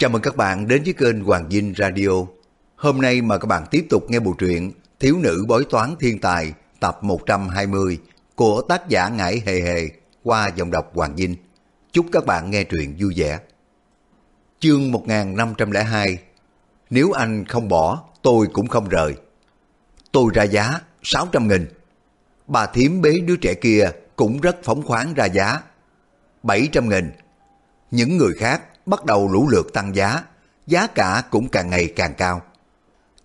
Chào mừng các bạn đến với kênh Hoàng Dinh Radio. Hôm nay mà các bạn tiếp tục nghe bộ truyện Thiếu nữ bói toán thiên tài tập 120 của tác giả Ngải Hề Hề qua dòng đọc Hoàng Dinh. Chúc các bạn nghe truyện vui vẻ. Chương 1502 Nếu anh không bỏ, tôi cũng không rời. Tôi ra giá 600 nghìn. Bà thiếm bế đứa trẻ kia cũng rất phóng khoáng ra giá. 700 nghìn. Những người khác bắt đầu lũ lượt tăng giá, giá cả cũng càng ngày càng cao.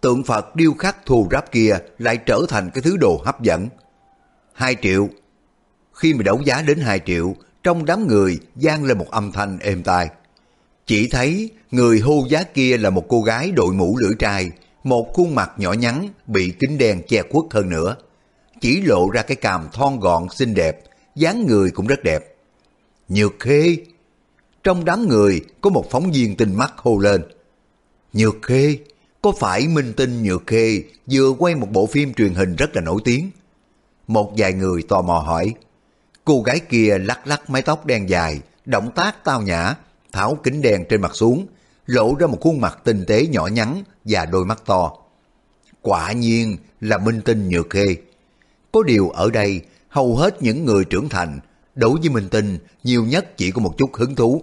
Tượng Phật điêu khắc thù ráp kia lại trở thành cái thứ đồ hấp dẫn. 2 triệu. Khi mà đấu giá đến 2 triệu, trong đám người gian lên một âm thanh êm tai. Chỉ thấy người hô giá kia là một cô gái đội mũ lưỡi trai, một khuôn mặt nhỏ nhắn bị kính đen che khuất hơn nữa. Chỉ lộ ra cái càm thon gọn xinh đẹp, dáng người cũng rất đẹp. Nhược khê trong đám người có một phóng viên tinh mắt hô lên. Nhược Khê, có phải Minh Tinh Nhược Khê vừa quay một bộ phim truyền hình rất là nổi tiếng? Một vài người tò mò hỏi. Cô gái kia lắc lắc mái tóc đen dài, động tác tao nhã, tháo kính đen trên mặt xuống, lộ ra một khuôn mặt tinh tế nhỏ nhắn và đôi mắt to. Quả nhiên là Minh Tinh Nhược Khê. Có điều ở đây, hầu hết những người trưởng thành, đối với Minh Tinh nhiều nhất chỉ có một chút hứng thú,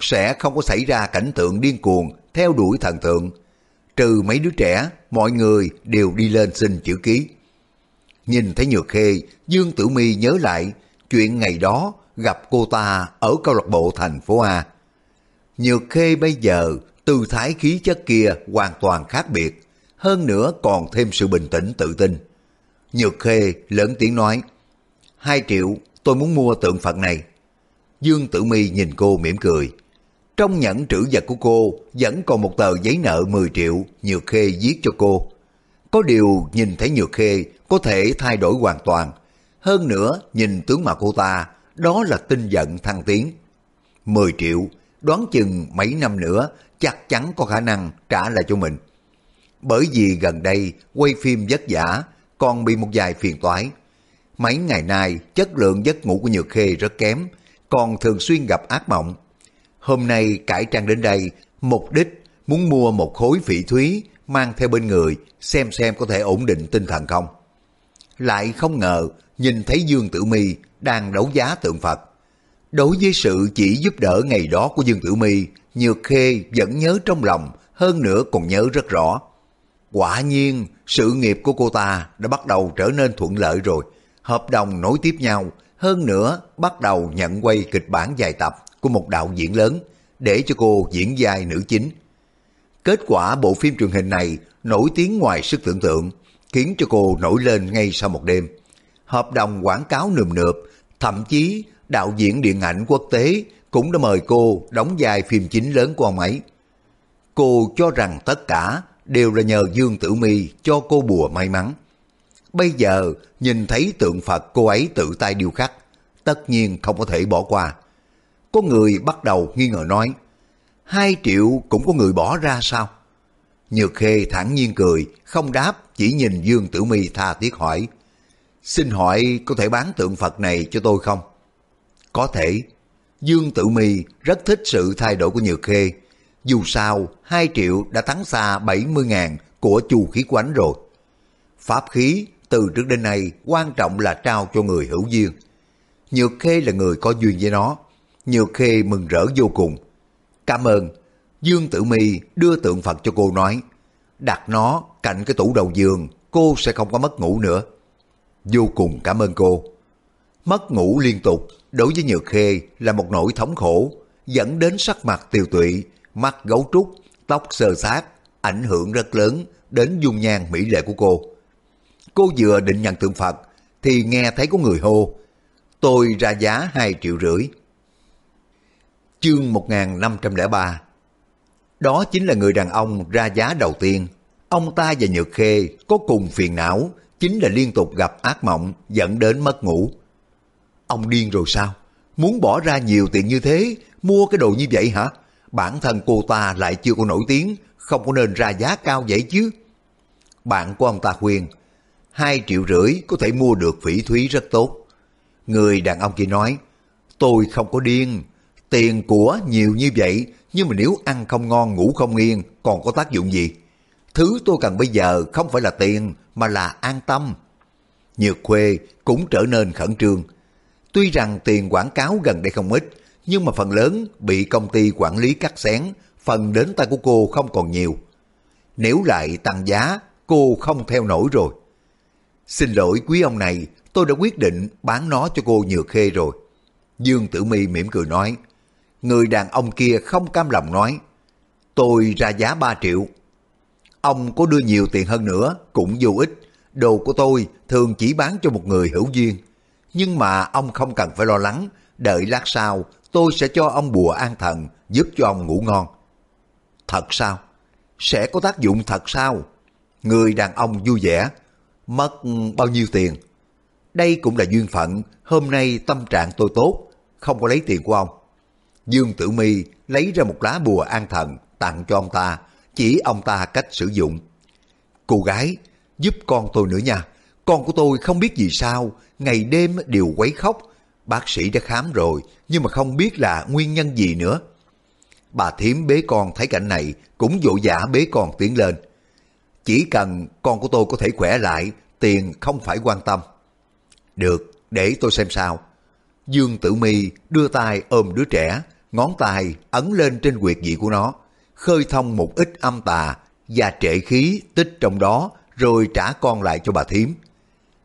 sẽ không có xảy ra cảnh tượng điên cuồng theo đuổi thần tượng. Trừ mấy đứa trẻ, mọi người đều đi lên xin chữ ký. Nhìn thấy Nhược Khê, Dương Tử Mi nhớ lại chuyện ngày đó gặp cô ta ở câu lạc bộ thành phố A. Nhược Khê bây giờ, tư thái khí chất kia hoàn toàn khác biệt, hơn nữa còn thêm sự bình tĩnh tự tin. Nhược Khê lớn tiếng nói, hai triệu tôi muốn mua tượng Phật này. Dương Tử Mi nhìn cô mỉm cười. Trong nhẫn trữ vật của cô vẫn còn một tờ giấy nợ 10 triệu Nhược Khê viết cho cô. Có điều nhìn thấy Nhược Khê có thể thay đổi hoàn toàn. Hơn nữa nhìn tướng mặt cô ta, đó là tinh giận thăng tiến. 10 triệu, đoán chừng mấy năm nữa chắc chắn có khả năng trả lại cho mình. Bởi vì gần đây quay phim vất vả, còn bị một vài phiền toái. Mấy ngày nay chất lượng giấc ngủ của Nhược Khê rất kém, còn thường xuyên gặp ác mộng Hôm nay cải trang đến đây, mục đích muốn mua một khối phỉ thúy mang theo bên người xem xem có thể ổn định tinh thần không. Lại không ngờ nhìn thấy Dương Tử Mi đang đấu giá tượng Phật. Đối với sự chỉ giúp đỡ ngày đó của Dương Tử Mi, Nhược Khê vẫn nhớ trong lòng, hơn nữa còn nhớ rất rõ. Quả nhiên, sự nghiệp của cô ta đã bắt đầu trở nên thuận lợi rồi. Hợp đồng nối tiếp nhau, hơn nữa bắt đầu nhận quay kịch bản dài tập của một đạo diễn lớn để cho cô diễn vai nữ chính. Kết quả bộ phim truyền hình này nổi tiếng ngoài sức tưởng tượng, khiến cho cô nổi lên ngay sau một đêm. Hợp đồng quảng cáo nườm nượp, thậm chí đạo diễn điện ảnh quốc tế cũng đã mời cô đóng vai phim chính lớn của ông ấy. Cô cho rằng tất cả đều là nhờ Dương Tử Mi cho cô bùa may mắn. Bây giờ nhìn thấy tượng Phật cô ấy tự tay điêu khắc, tất nhiên không có thể bỏ qua. Có người bắt đầu nghi ngờ nói, hai triệu cũng có người bỏ ra sao? Nhược Khê thẳng nhiên cười, không đáp, chỉ nhìn Dương Tử Mi tha thiết hỏi. Xin hỏi có thể bán tượng Phật này cho tôi không? Có thể. Dương Tử Mi rất thích sự thay đổi của Nhược Khê. Dù sao, 2 triệu đã thắng xa 70 ngàn của chu khí quánh rồi. Pháp khí từ trước đến nay quan trọng là trao cho người hữu duyên. Nhược Khê là người có duyên với nó, Nhược Khê mừng rỡ vô cùng. Cảm ơn. Dương Tử Mi đưa tượng Phật cho cô nói, đặt nó cạnh cái tủ đầu giường, cô sẽ không có mất ngủ nữa. Vô cùng cảm ơn cô. Mất ngủ liên tục đối với Nhược Khê là một nỗi thống khổ, dẫn đến sắc mặt tiêu tụy, mắt gấu trúc, tóc sơ sát, ảnh hưởng rất lớn đến dung nhan mỹ lệ của cô. Cô vừa định nhận tượng Phật thì nghe thấy có người hô, tôi ra giá hai triệu rưỡi. Chương 1503 Đó chính là người đàn ông ra giá đầu tiên. Ông ta và Nhược Khê có cùng phiền não, chính là liên tục gặp ác mộng dẫn đến mất ngủ. Ông điên rồi sao? Muốn bỏ ra nhiều tiền như thế, mua cái đồ như vậy hả? Bản thân cô ta lại chưa có nổi tiếng, không có nên ra giá cao vậy chứ. Bạn của ông ta khuyên, hai triệu rưỡi có thể mua được phỉ thúy rất tốt. Người đàn ông kia nói, tôi không có điên, Tiền của nhiều như vậy, nhưng mà nếu ăn không ngon ngủ không yên, còn có tác dụng gì? Thứ tôi cần bây giờ không phải là tiền, mà là an tâm. Nhược Khuê cũng trở nên khẩn trương. Tuy rằng tiền quảng cáo gần đây không ít, nhưng mà phần lớn bị công ty quản lý cắt xén, phần đến tay của cô không còn nhiều. Nếu lại tăng giá, cô không theo nổi rồi. Xin lỗi quý ông này, tôi đã quyết định bán nó cho cô Nhược Khê rồi. Dương Tử Mi mỉm cười nói, người đàn ông kia không cam lòng nói, tôi ra giá 3 triệu. Ông có đưa nhiều tiền hơn nữa cũng vô ích, đồ của tôi thường chỉ bán cho một người hữu duyên. Nhưng mà ông không cần phải lo lắng, đợi lát sau tôi sẽ cho ông bùa an thần giúp cho ông ngủ ngon. Thật sao? Sẽ có tác dụng thật sao? Người đàn ông vui vẻ, mất bao nhiêu tiền? Đây cũng là duyên phận, hôm nay tâm trạng tôi tốt, không có lấy tiền của ông. Dương Tử Mi lấy ra một lá bùa an thần tặng cho ông ta, chỉ ông ta cách sử dụng. Cô gái, giúp con tôi nữa nha. Con của tôi không biết vì sao, ngày đêm đều quấy khóc. Bác sĩ đã khám rồi, nhưng mà không biết là nguyên nhân gì nữa. Bà thím bế con thấy cảnh này, cũng dỗ dã bế con tiến lên. Chỉ cần con của tôi có thể khỏe lại, tiền không phải quan tâm. Được, để tôi xem sao. Dương Tử Mi đưa tay ôm đứa trẻ, ngón tay ấn lên trên quyệt vị của nó, khơi thông một ít âm tà và trệ khí tích trong đó rồi trả con lại cho bà thím.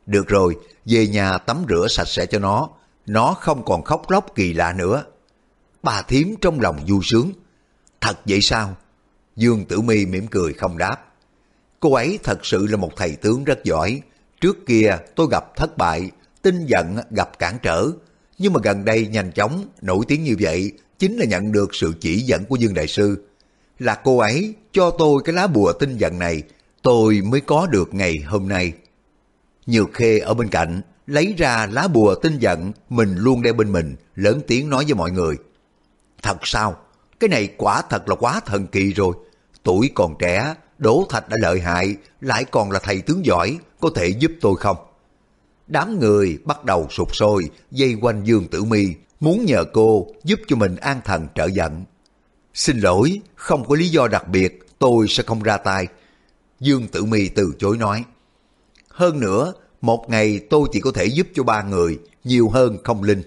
Được rồi, về nhà tắm rửa sạch sẽ cho nó, nó không còn khóc lóc kỳ lạ nữa. Bà thím trong lòng vui sướng. Thật vậy sao? Dương Tử Mi mỉm cười không đáp. Cô ấy thật sự là một thầy tướng rất giỏi. Trước kia tôi gặp thất bại, tinh giận gặp cản trở. Nhưng mà gần đây nhanh chóng, nổi tiếng như vậy, chính là nhận được sự chỉ dẫn của Dương Đại Sư. Là cô ấy cho tôi cái lá bùa tinh giận này, tôi mới có được ngày hôm nay. Nhược Khê ở bên cạnh, lấy ra lá bùa tinh giận mình luôn đeo bên mình, lớn tiếng nói với mọi người. Thật sao? Cái này quả thật là quá thần kỳ rồi. Tuổi còn trẻ, Đỗ Thạch đã lợi hại, lại còn là thầy tướng giỏi, có thể giúp tôi không? Đám người bắt đầu sụp sôi, dây quanh Dương Tử Mi muốn nhờ cô giúp cho mình an thần trợ giận. Xin lỗi, không có lý do đặc biệt, tôi sẽ không ra tay. Dương Tử Mi từ chối nói. Hơn nữa, một ngày tôi chỉ có thể giúp cho ba người, nhiều hơn không linh.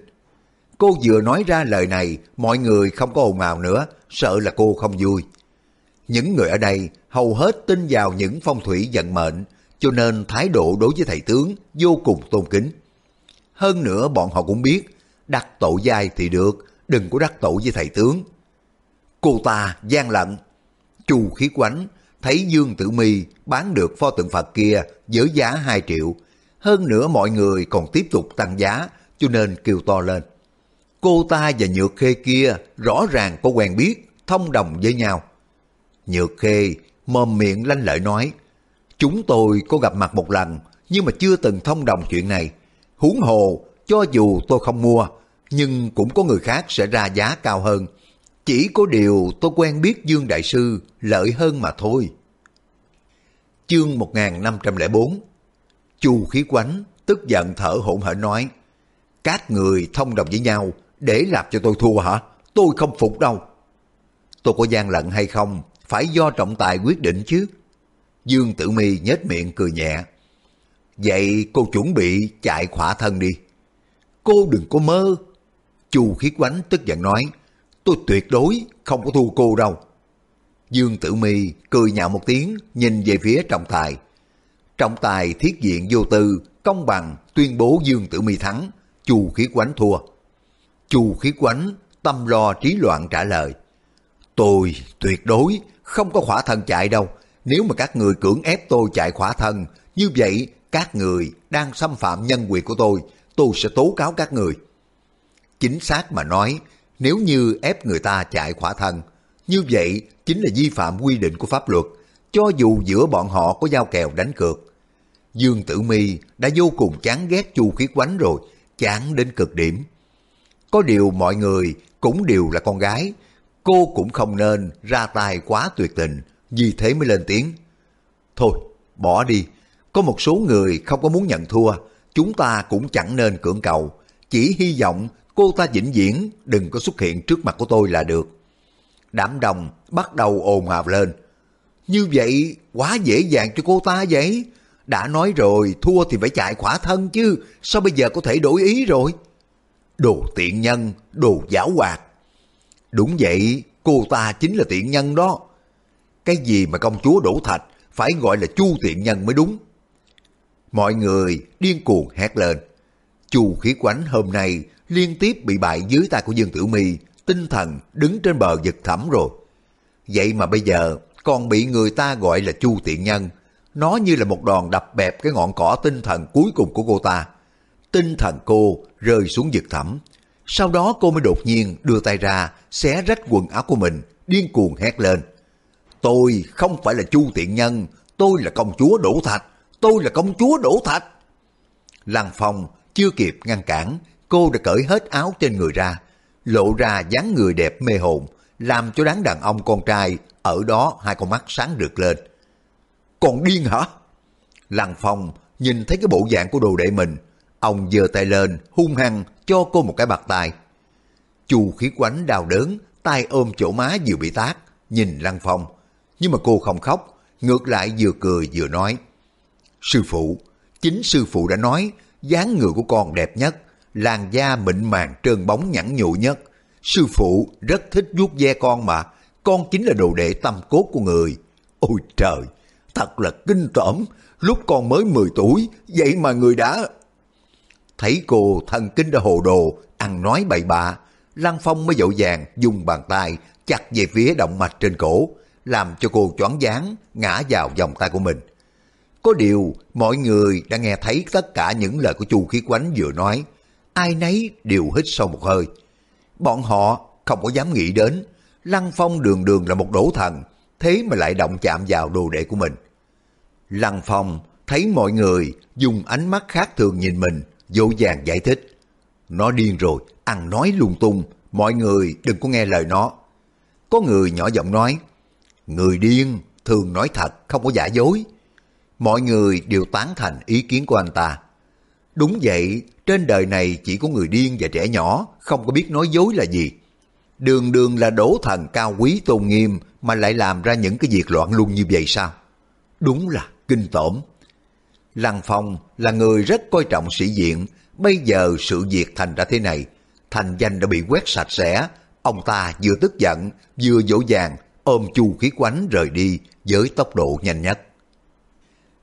Cô vừa nói ra lời này, mọi người không có ồn ào nữa, sợ là cô không vui. Những người ở đây hầu hết tin vào những phong thủy vận mệnh, cho nên thái độ đối với thầy tướng vô cùng tôn kính. Hơn nữa bọn họ cũng biết, đắc tội dai thì được, đừng có đắc tội với thầy tướng. Cô ta gian lận. Chu khí quánh, thấy Dương Tử Mi bán được pho tượng Phật kia với giá 2 triệu. Hơn nữa mọi người còn tiếp tục tăng giá, cho nên kêu to lên. Cô ta và Nhược Khê kia rõ ràng có quen biết, thông đồng với nhau. Nhược Khê mồm miệng lanh lợi nói, chúng tôi có gặp mặt một lần, nhưng mà chưa từng thông đồng chuyện này. Huống hồ, cho dù tôi không mua, nhưng cũng có người khác sẽ ra giá cao hơn. Chỉ có điều tôi quen biết Dương Đại Sư lợi hơn mà thôi. Chương 1504 Chu khí quánh, tức giận thở hổn hển nói, các người thông đồng với nhau để làm cho tôi thua hả? Tôi không phục đâu. Tôi có gian lận hay không, phải do trọng tài quyết định chứ. Dương Tử Mi nhếch miệng cười nhẹ. Vậy cô chuẩn bị chạy khỏa thân đi. Cô đừng có mơ. Chu khí quánh tức giận nói, tôi tuyệt đối không có thua cô đâu. Dương Tử Mi cười nhạo một tiếng, nhìn về phía trọng tài. Trọng tài thiết diện vô tư, công bằng tuyên bố Dương Tử Mi thắng, Chu khí quánh thua. Chu khí quánh tâm lo trí loạn trả lời. Tôi tuyệt đối không có khỏa thân chạy đâu. Nếu mà các người cưỡng ép tôi chạy khỏa thân, như vậy các người đang xâm phạm nhân quyền của tôi, tôi sẽ tố cáo các người. Chính xác mà nói, nếu như ép người ta chạy khỏa thân, như vậy chính là vi phạm quy định của pháp luật, cho dù giữa bọn họ có giao kèo đánh cược. Dương Tử Mi đã vô cùng chán ghét Chu Khí Quánh rồi, chán đến cực điểm. Có điều mọi người cũng đều là con gái, cô cũng không nên ra tay quá tuyệt tình, vì thế mới lên tiếng. Thôi, bỏ đi, có một số người không có muốn nhận thua, chúng ta cũng chẳng nên cưỡng cầu, chỉ hy vọng cô ta vĩnh viễn đừng có xuất hiện trước mặt của tôi là được. Đám đồng bắt đầu ồn ào lên. Như vậy quá dễ dàng cho cô ta vậy. Đã nói rồi thua thì phải chạy khỏa thân chứ, sao bây giờ có thể đổi ý rồi? Đồ tiện nhân, đồ giáo hoạt. Đúng vậy, cô ta chính là tiện nhân đó. Cái gì mà công chúa đổ thạch phải gọi là chu tiện nhân mới đúng. Mọi người điên cuồng hét lên. Chu khí quánh hôm nay liên tiếp bị bại dưới tay của Dương Tử Mi, tinh thần đứng trên bờ vực thẳm rồi. Vậy mà bây giờ còn bị người ta gọi là chu tiện nhân. Nó như là một đòn đập bẹp cái ngọn cỏ tinh thần cuối cùng của cô ta. Tinh thần cô rơi xuống vực thẳm. Sau đó cô mới đột nhiên đưa tay ra, xé rách quần áo của mình, điên cuồng hét lên. Tôi không phải là chu tiện nhân, tôi là công chúa Đỗ Thạch, tôi là công chúa Đỗ Thạch. Lăng Phong chưa kịp ngăn cản, cô đã cởi hết áo trên người ra, lộ ra dáng người đẹp mê hồn, làm cho đám đàn ông con trai ở đó hai con mắt sáng rực lên. Còn điên hả? Lăng Phong nhìn thấy cái bộ dạng của đồ đệ mình, ông giơ tay lên hung hăng cho cô một cái bạc tai, Chu khí quánh đau đớn, tay ôm chỗ má vừa bị tát, nhìn Lăng Phong. Nhưng mà cô không khóc, ngược lại vừa cười vừa nói. Sư phụ, chính sư phụ đã nói dáng người của con đẹp nhất, làn da mịn màng trơn bóng nhẵn nhụ nhất. Sư phụ rất thích vuốt ve con mà, con chính là đồ đệ tâm cốt của người. Ôi trời, thật là kinh tởm, lúc con mới 10 tuổi, vậy mà người đã... Thấy cô thần kinh đã hồ đồ, ăn nói bậy bạ, Lăng Phong mới dội vàng dùng bàn tay chặt về phía động mạch trên cổ, làm cho cô choáng váng ngã vào vòng tay của mình. Có điều, mọi người đã nghe thấy tất cả những lời của Chu Khí Quánh vừa nói. Ai nấy đều hít sâu một hơi. Bọn họ không có dám nghĩ đến. Lăng Phong đường đường là một đổ thần, thế mà lại động chạm vào đồ đệ của mình. Lăng Phong thấy mọi người dùng ánh mắt khác thường nhìn mình, dỗ dàng giải thích. Nó điên rồi, ăn nói lung tung, mọi người đừng có nghe lời nó. Có người nhỏ giọng nói, người điên thường nói thật, không có giả dối mọi người đều tán thành ý kiến của anh ta. Đúng vậy, trên đời này chỉ có người điên và trẻ nhỏ, không có biết nói dối là gì. Đường đường là đổ thần cao quý tôn nghiêm mà lại làm ra những cái việc loạn luân như vậy sao? Đúng là kinh tởm. Lăng Phong là người rất coi trọng sĩ diện, bây giờ sự việc thành ra thế này, thành danh đã bị quét sạch sẽ, ông ta vừa tức giận, vừa dỗ dàng, ôm chu khí quánh rời đi với tốc độ nhanh nhất.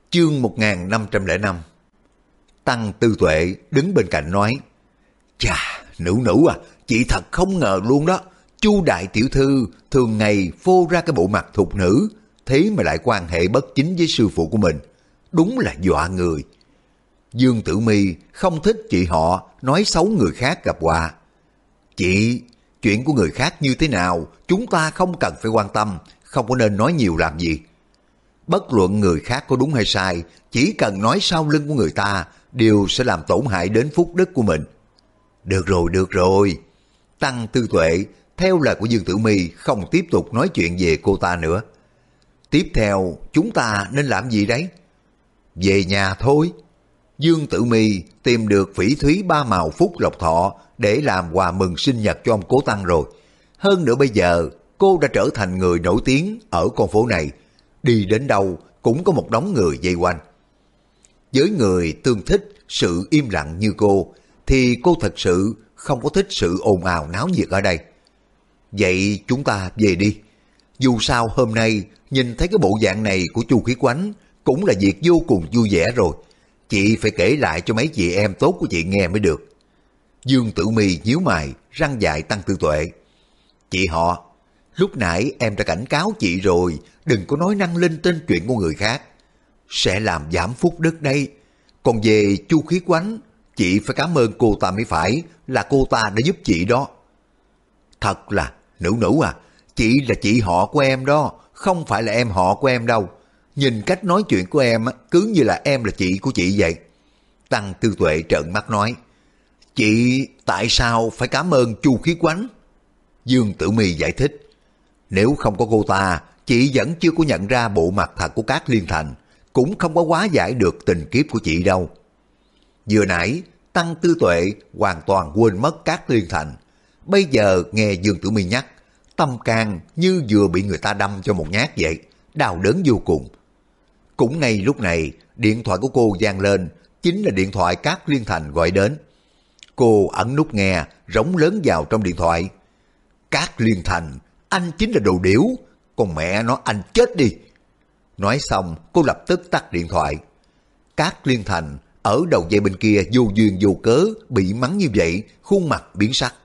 Chương 1505 Tăng Tư Tuệ đứng bên cạnh nói Chà, nữ nữ à, chị thật không ngờ luôn đó. Chu đại tiểu thư thường ngày phô ra cái bộ mặt thục nữ, thế mà lại quan hệ bất chính với sư phụ của mình. Đúng là dọa người. Dương Tử Mi không thích chị họ nói xấu người khác gặp họa. Chị, chuyện của người khác như thế nào, chúng ta không cần phải quan tâm, không có nên nói nhiều làm gì. Bất luận người khác có đúng hay sai, chỉ cần nói sau lưng của người ta, đều sẽ làm tổn hại đến phúc đức của mình. Được rồi, được rồi. Tăng tư tuệ, theo lời của Dương Tử Mi không tiếp tục nói chuyện về cô ta nữa. Tiếp theo, chúng ta nên làm gì đấy? Về nhà thôi. Dương Tử Mi tìm được phỉ thúy ba màu phúc lộc thọ để làm quà mừng sinh nhật cho ông cố tăng rồi. Hơn nữa bây giờ, cô đã trở thành người nổi tiếng ở con phố này, đi đến đâu cũng có một đống người dây quanh. Với người tương thích sự im lặng như cô, thì cô thật sự không có thích sự ồn ào náo nhiệt ở đây. Vậy chúng ta về đi. Dù sao hôm nay nhìn thấy cái bộ dạng này của chu khí quánh cũng là việc vô cùng vui vẻ rồi. Chị phải kể lại cho mấy chị em tốt của chị nghe mới được. Dương Tử Mi nhíu mày, răng dại tăng tư tuệ. Chị họ, lúc nãy em đã cảnh cáo chị rồi, đừng có nói năng linh tên chuyện của người khác. Sẽ làm giảm phúc đức đây. Còn về chu khí quánh, chị phải cảm ơn cô ta mới phải, là cô ta đã giúp chị đó. Thật là, nữ nữ à, chị là chị họ của em đó, không phải là em họ của em đâu. Nhìn cách nói chuyện của em cứ như là em là chị của chị vậy. Tăng tư tuệ trợn mắt nói, Chị tại sao phải cảm ơn chu khí quánh? Dương Tử Mi giải thích, nếu không có cô ta, chị vẫn chưa có nhận ra bộ mặt thật của các liên thành, cũng không có quá giải được tình kiếp của chị đâu. Vừa nãy, Tăng Tư Tuệ hoàn toàn quên mất các liên thành. Bây giờ nghe Dương Tử Mi nhắc, tâm can như vừa bị người ta đâm cho một nhát vậy, đau đớn vô cùng. Cũng ngay lúc này, điện thoại của cô vang lên, chính là điện thoại các liên thành gọi đến. Cô ẩn nút nghe, rống lớn vào trong điện thoại. Các liên thành, anh chính là đồ điểu, con mẹ nó anh chết đi. Nói xong, cô lập tức tắt điện thoại. Các liên thành, ở đầu dây bên kia vô duyên vô cớ, bị mắng như vậy, khuôn mặt biến sắc.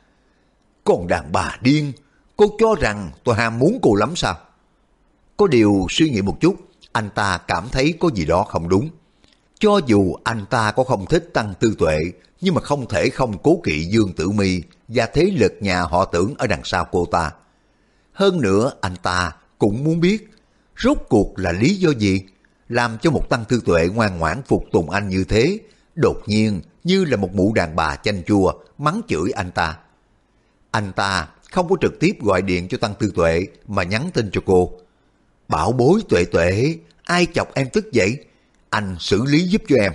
Còn đàn bà điên, cô cho rằng tôi ham muốn cô lắm sao? Có điều suy nghĩ một chút, anh ta cảm thấy có gì đó không đúng. Cho dù anh ta có không thích tăng tư tuệ, nhưng mà không thể không cố kỵ Dương Tử Mi và thế lực nhà họ tưởng ở đằng sau cô ta. Hơn nữa anh ta cũng muốn biết rốt cuộc là lý do gì làm cho một tăng tư tuệ ngoan ngoãn phục tùng anh như thế, đột nhiên như là một mụ đàn bà chanh chua mắng chửi anh ta. Anh ta không có trực tiếp gọi điện cho tăng tư tuệ mà nhắn tin cho cô. Bảo bối tuệ tuệ, ai chọc em tức vậy? Anh xử lý giúp cho em.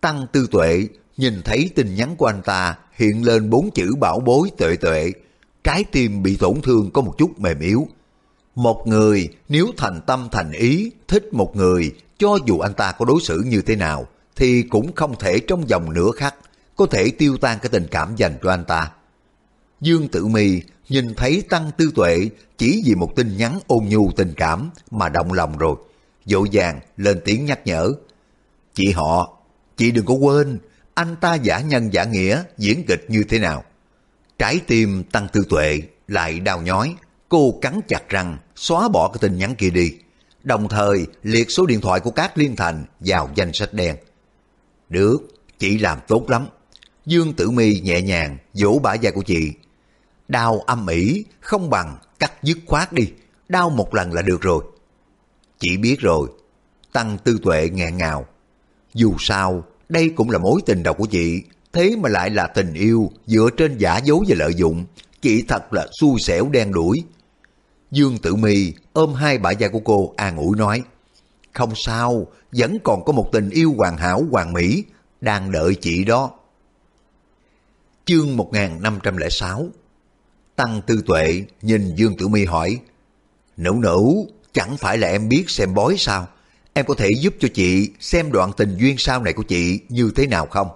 Tăng tư tuệ nhìn thấy tin nhắn của anh ta hiện lên bốn chữ bảo bối tuệ tuệ. Trái tim bị tổn thương có một chút mềm yếu. Một người nếu thành tâm thành ý thích một người cho dù anh ta có đối xử như thế nào thì cũng không thể trong vòng nửa khắc có thể tiêu tan cái tình cảm dành cho anh ta. Dương Tử Mi nhìn thấy Tăng Tư Tuệ chỉ vì một tin nhắn ôn nhu tình cảm mà động lòng rồi, dội vàng lên tiếng nhắc nhở. Chị họ, chị đừng có quên, anh ta giả nhân giả nghĩa diễn kịch như thế nào. Trái tim Tăng Tư Tuệ lại đau nhói, cô cắn chặt răng xóa bỏ cái tin nhắn kia đi, đồng thời liệt số điện thoại của các liên thành vào danh sách đen. Được, chị làm tốt lắm. Dương Tử Mi nhẹ nhàng vỗ bả vai của chị. Đau âm ỉ không bằng cắt dứt khoát đi, đau một lần là được rồi. Chị biết rồi, Tăng Tư Tuệ ngẹn ngào. Dù sao, đây cũng là mối tình đầu của chị, thế mà lại là tình yêu dựa trên giả dối và lợi dụng. Chị thật là xui xẻo đen đuổi. Dương Tử Mi ôm hai bả vai của cô an ủi nói, không sao, vẫn còn có một tình yêu hoàn hảo hoàn mỹ, đang đợi chị đó. Chương 1506 Tăng Tư Tuệ nhìn Dương Tử Mi hỏi, Nữ nữ, chẳng phải là em biết xem bói sao? Em có thể giúp cho chị xem đoạn tình duyên sau này của chị như thế nào không?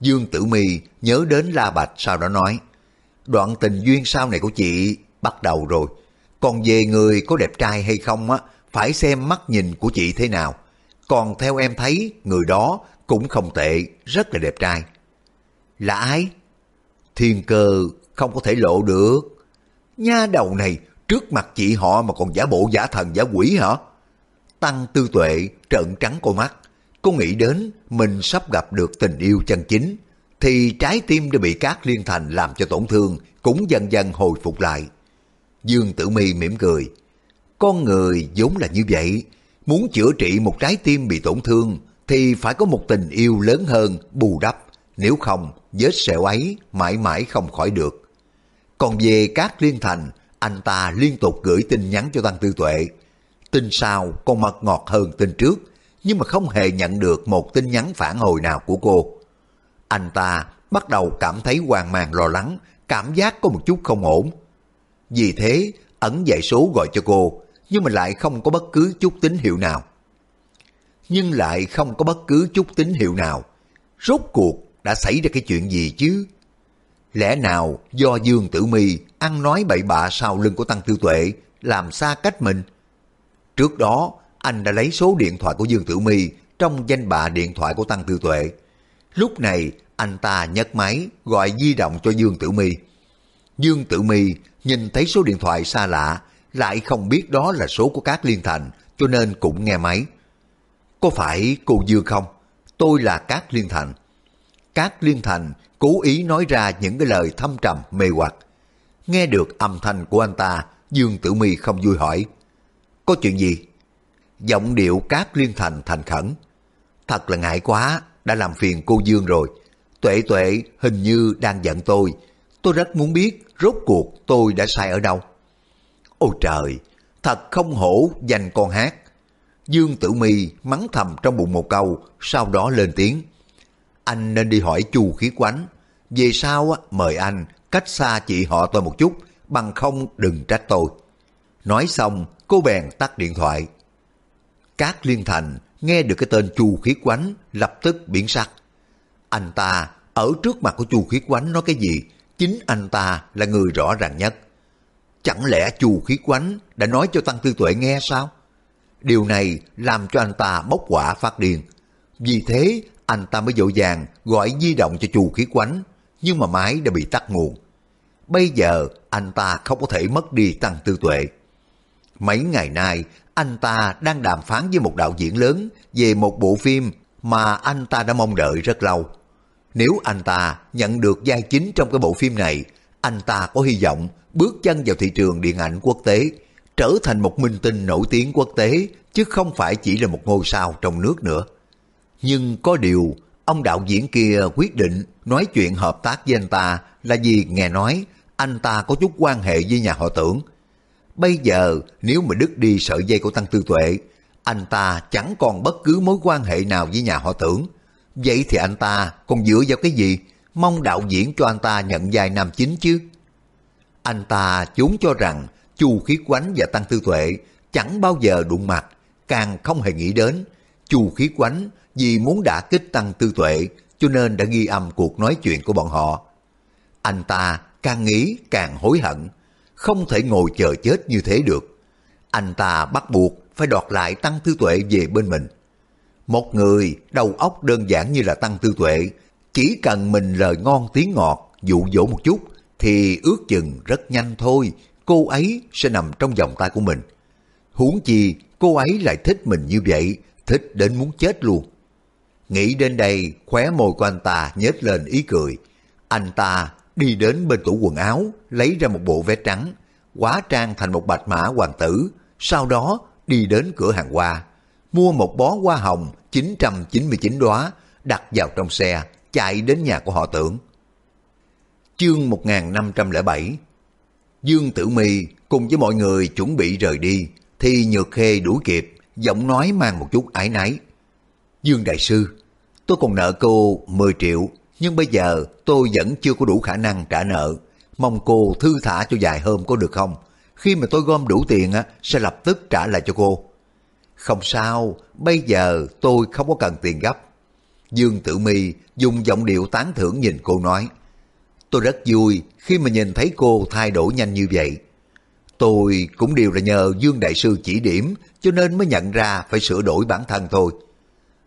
Dương Tử Mi nhớ đến La Bạch sau đó nói, đoạn tình duyên sau này của chị bắt đầu rồi. Còn về người có đẹp trai hay không á, phải xem mắt nhìn của chị thế nào. Còn theo em thấy, người đó cũng không tệ, rất là đẹp trai. Là ai? Thiên cơ không có thể lộ được. Nha đầu này, trước mặt chị họ mà còn giả bộ giả thần giả quỷ hả? Tăng tư tuệ trợn trắng con mắt. Cô nghĩ đến mình sắp gặp được tình yêu chân chính, thì trái tim đã bị cát liên thành làm cho tổn thương cũng dần dần hồi phục lại. Dương Tử Mi mỉm cười. Con người vốn là như vậy, muốn chữa trị một trái tim bị tổn thương thì phải có một tình yêu lớn hơn bù đắp, nếu không vết sẹo ấy mãi mãi không khỏi được. Còn về các liên thành, anh ta liên tục gửi tin nhắn cho Tăng Tư Tuệ. Tin sau còn mật ngọt hơn tin trước, nhưng mà không hề nhận được một tin nhắn phản hồi nào của cô. Anh ta bắt đầu cảm thấy hoang mang lo lắng, cảm giác có một chút không ổn. Vì thế, ẩn dạy số gọi cho cô, nhưng mà lại không có bất cứ chút tín hiệu nào. Nhưng lại không có bất cứ chút tín hiệu nào. Rốt cuộc đã xảy ra cái chuyện gì chứ? Lẽ nào do Dương Tử Mi ăn nói bậy bạ sau lưng của Tăng Tư Tuệ làm xa cách mình? Trước đó, anh đã lấy số điện thoại của Dương Tử Mi trong danh bạ điện thoại của Tăng Tư Tuệ. Lúc này, anh ta nhấc máy gọi di động cho Dương Tử Mi. Dương Tử Mi nhìn thấy số điện thoại xa lạ, lại không biết đó là số của các liên thành, cho nên cũng nghe máy. Có phải cô Dương không? Tôi là Cát Liên Thành. Cát Liên Thành cố ý nói ra những cái lời thâm trầm mê hoặc. Nghe được âm thanh của anh ta, Dương Tử Mi không vui hỏi. Có chuyện gì? Giọng điệu Cát Liên Thành thành khẩn. Thật là ngại quá, đã làm phiền cô Dương rồi. Tuệ tuệ hình như đang giận tôi. Tôi rất muốn biết rốt cuộc tôi đã sai ở đâu. Ôi trời, thật không hổ dành con hát. Dương Tử Mi mắng thầm trong bụng một câu, sau đó lên tiếng anh nên đi hỏi chu khí quánh. Về sau mời anh cách xa chị họ tôi một chút, bằng không đừng trách tôi. Nói xong, cô bèn tắt điện thoại. Cát Liên Thành nghe được cái tên Chu Khí Quánh lập tức biến sắc. Anh ta ở trước mặt của Chu Khí Quánh nói cái gì, chính anh ta là người rõ ràng nhất. Chẳng lẽ Chu Khí Quánh đã nói cho Tăng Tư Tuệ nghe sao? Điều này làm cho anh ta bốc quả phát điên. Vì thế anh ta mới dội vàng gọi di động cho Chu Khí Quánh, nhưng mà máy đã bị tắt nguồn. Bây giờ anh ta không có thể mất đi Tăng Tư Tuệ. Mấy ngày nay, anh ta đang đàm phán với một đạo diễn lớn về một bộ phim mà anh ta đã mong đợi rất lâu. Nếu anh ta nhận được vai chính trong cái bộ phim này, anh ta có hy vọng bước chân vào thị trường điện ảnh quốc tế, trở thành một minh tinh nổi tiếng quốc tế, chứ không phải chỉ là một ngôi sao trong nước nữa. Nhưng có điều, ông đạo diễn kia quyết định nói chuyện hợp tác với anh ta là vì nghe nói anh ta có chút quan hệ với nhà họ tưởng. Bây giờ nếu mà đứt đi sợi dây của Tăng Tư Tuệ, anh ta chẳng còn bất cứ mối quan hệ nào với nhà họ tưởng. Vậy thì anh ta còn dựa vào cái gì? Mong đạo diễn cho anh ta nhận vai nam chính chứ. Anh ta chúng cho rằng Chu Khí Quánh và Tăng Tư Tuệ chẳng bao giờ đụng mặt, càng không hề nghĩ đến. Chu Khí Quánh vì muốn đả kích Tăng Tư Tuệ cho nên đã ghi âm cuộc nói chuyện của bọn họ. Anh ta càng nghĩ càng hối hận, không thể ngồi chờ chết như thế được. Anh ta bắt buộc phải đoạt lại Tăng Tư Tuệ về bên mình. Một người đầu óc đơn giản như là Tăng Tư Tuệ, chỉ cần mình lời ngon tiếng ngọt, dụ dỗ một chút, thì ước chừng rất nhanh thôi, cô ấy sẽ nằm trong vòng tay của mình. Huống chi, cô ấy lại thích mình như vậy, thích đến muốn chết luôn. Nghĩ đến đây, khóe môi của anh ta nhếch lên ý cười. Anh ta đi đến bên tủ quần áo, lấy ra một bộ vest trắng, quá trang thành một bạch mã hoàng tử, sau đó đi đến cửa hàng hoa, mua một bó hoa hồng 999 đóa đặt vào trong xe, chạy đến nhà của họ tưởng. Chương 1507 Dương Tử Mi cùng với mọi người chuẩn bị rời đi, thì Nhược Khê đuổi kịp, giọng nói mang một chút ái náy. Dương Đại Sư, tôi còn nợ cô 10 triệu, nhưng bây giờ tôi vẫn chưa có đủ khả năng trả nợ. Mong cô thư thả cho vài hôm có được không? Khi mà tôi gom đủ tiền á, sẽ lập tức trả lại cho cô. Không sao, bây giờ tôi không có cần tiền gấp. Dương Tử Mi dùng giọng điệu tán thưởng nhìn cô nói. Tôi rất vui khi mà nhìn thấy cô thay đổi nhanh như vậy. Tôi cũng đều là nhờ Dương Đại Sư chỉ điểm cho nên mới nhận ra phải sửa đổi bản thân thôi.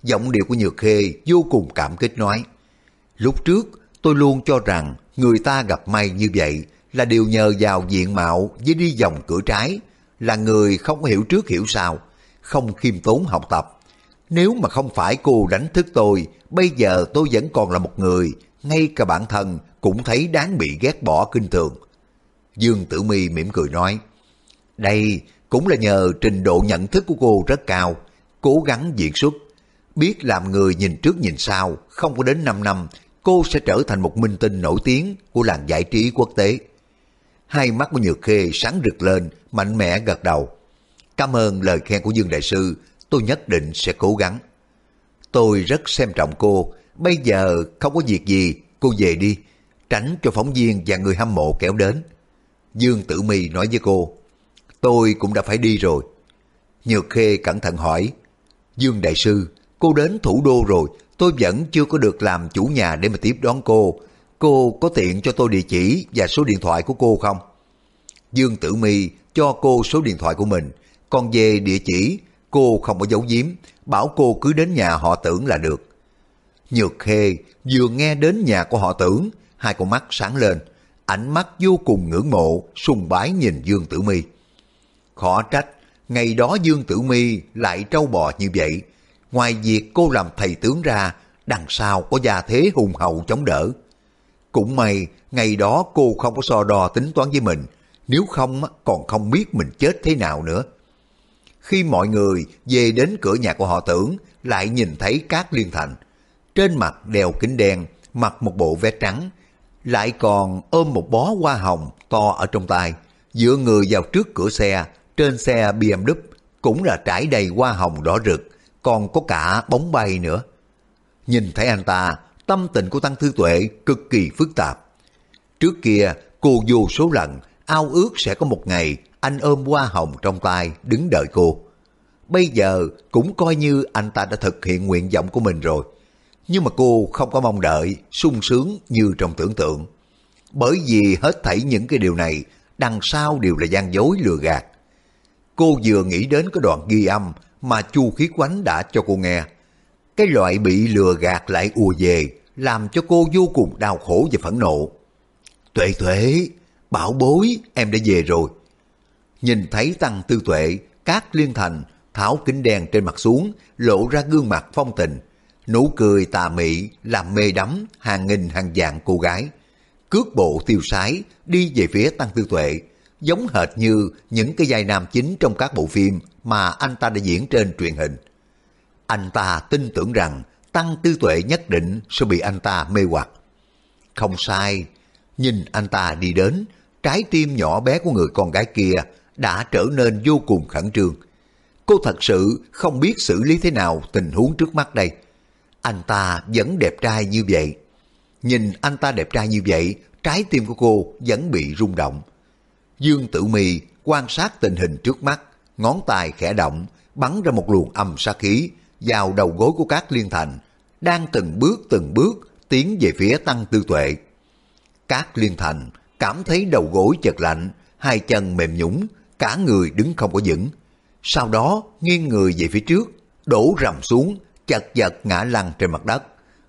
Giọng điệu của Nhược Khê vô cùng cảm kích nói. Lúc trước tôi luôn cho rằng người ta gặp may như vậy là đều nhờ vào diện mạo với đi vòng cửa trái, là người không hiểu trước hiểu sau, không khiêm tốn học tập. Nếu mà không phải cô đánh thức tôi, bây giờ tôi vẫn còn là một người, ngay cả bản thân cũng thấy đáng bị ghét bỏ kinh thường. Dương Tử Mi mỉm cười nói, đây cũng là nhờ trình độ nhận thức của cô rất cao, cố gắng diễn xuất, biết làm người nhìn trước nhìn sau, không có đến 5 năm, cô sẽ trở thành một minh tinh nổi tiếng của làng giải trí quốc tế. Hai mắt của Nhược Khê sáng rực lên, mạnh mẽ gật đầu. Cảm ơn lời khen của Dương Đại Sư, tôi nhất định sẽ cố gắng. Tôi rất xem trọng cô, bây giờ không có việc gì, cô về đi, tránh cho phóng viên và người hâm mộ kéo đến. Dương Tử My nói với cô, tôi cũng đã phải đi rồi. Nhược Khê cẩn thận hỏi, Dương Đại Sư, cô đến thủ đô rồi, tôi vẫn chưa có được làm chủ nhà để mà tiếp đón cô. Cô có tiện cho tôi địa chỉ và số điện thoại của cô không? Dương Tử My cho cô số điện thoại của mình, còn về địa chỉ, cô không có giấu giếm, bảo cô cứ đến nhà họ tưởng là được. Nhược Khê vừa nghe đến nhà của họ tưởng, hai con mắt sáng lên, ánh mắt vô cùng ngưỡng mộ, sùng bái nhìn Dương Tử Mi. Khó trách, ngày đó Dương Tử Mi lại trâu bò như vậy. Ngoài việc cô làm thầy tướng ra, đằng sau có gia thế hùng hậu chống đỡ. Cũng may, ngày đó cô không có so đo tính toán với mình, nếu không còn không biết mình chết thế nào nữa. Khi mọi người về đến cửa nhà của họ tưởng, lại nhìn thấy Cát Liên Thành. Trên mặt đeo kính đen, mặc một bộ vest trắng, lại còn ôm một bó hoa hồng to ở trong tay, dựa người vào trước cửa xe, trên xe BMW cũng là trải đầy hoa hồng đỏ rực, còn có cả bóng bay nữa. Nhìn thấy anh ta, tâm tình của Tăng thư Tuệ cực kỳ phức tạp. Trước kia, cô vô số lần ao ước sẽ có một ngày anh ôm hoa hồng trong tay đứng đợi cô. Bây giờ cũng coi như anh ta đã thực hiện nguyện vọng của mình rồi. Nhưng mà cô không có mong đợi, sung sướng như trong tưởng tượng. Bởi vì hết thảy những cái điều này đằng sau đều là gian dối lừa gạt. Cô vừa nghĩ đến cái đoạn ghi âm mà Chu Khí Quánh đã cho cô nghe. Cái loại bị lừa gạt lại ùa về làm cho cô vô cùng đau khổ và phẫn nộ. Tuệ tuệ, bảo bối, em đã về rồi. Nhìn thấy Tăng Tư Tuệ, Cát Liên Thành, tháo kính đen trên mặt xuống, lộ ra gương mặt phong tình. Nụ cười tà mị, làm mê đắm hàng nghìn hàng dạng cô gái. Cước bộ tiêu sái, đi về phía Tăng Tư Tuệ, giống hệt như những cái giai nam chính trong các bộ phim mà anh ta đã diễn trên truyền hình. Anh ta tin tưởng rằng Tăng Tư Tuệ nhất định sẽ bị anh ta mê hoặc. Không sai, nhìn anh ta đi đến, trái tim nhỏ bé của người con gái kia đã trở nên vô cùng khẩn trương. Cô thật sự không biết xử lý thế nào tình huống trước mắt đây. Anh ta vẫn đẹp trai như vậy. Nhìn anh ta đẹp trai như vậy, trái tim của cô vẫn bị rung động. Dương Tử Mì quan sát tình hình trước mắt, ngón tay khẽ động, bắn ra một luồng âm sát khí vào đầu gối của các liên thành, đang từng bước từng bước tiến về phía Tăng Tư Tuệ. Các liên thành cảm thấy đầu gối chật lạnh, hai chân mềm nhũng, cả người đứng không có vững. Sau đó nghiêng người về phía trước, đổ rầm xuống, chật vật ngã lăn trên mặt đất.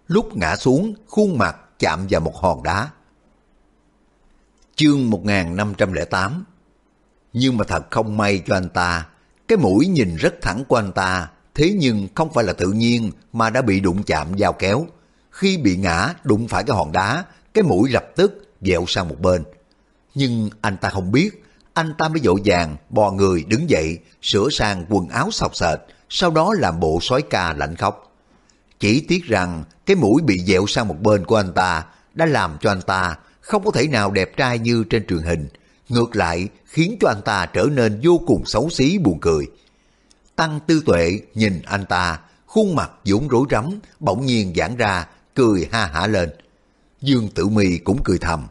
Lúc ngã xuống, khuôn mặt chạm vào một hòn đá. Chương 1508 nhưng mà thật không may cho anh ta, cái mũi nhìn rất thẳng của anh ta, thế nhưng không phải là tự nhiên mà đã bị đụng chạm dao kéo. Khi bị ngã đụng phải cái hòn đá, cái mũi lập tức dẹo sang một bên. Nhưng anh ta không biết, anh ta mới dỗ dàng bò người đứng dậy, sửa sang quần áo sọc sệt, sau đó làm bộ sói ca lạnh khóc. Chỉ tiếc rằng cái mũi bị dẹo sang một bên của anh ta đã làm cho anh ta không có thể nào đẹp trai như trên truyền hình, ngược lại khiến cho anh ta trở nên vô cùng xấu xí buồn cười. Tăng Tư Tuệ nhìn anh ta, khuôn mặt vốn rối rắm, bỗng nhiên giãn ra, cười ha hả lên. Dương Tử Mi cũng cười thầm.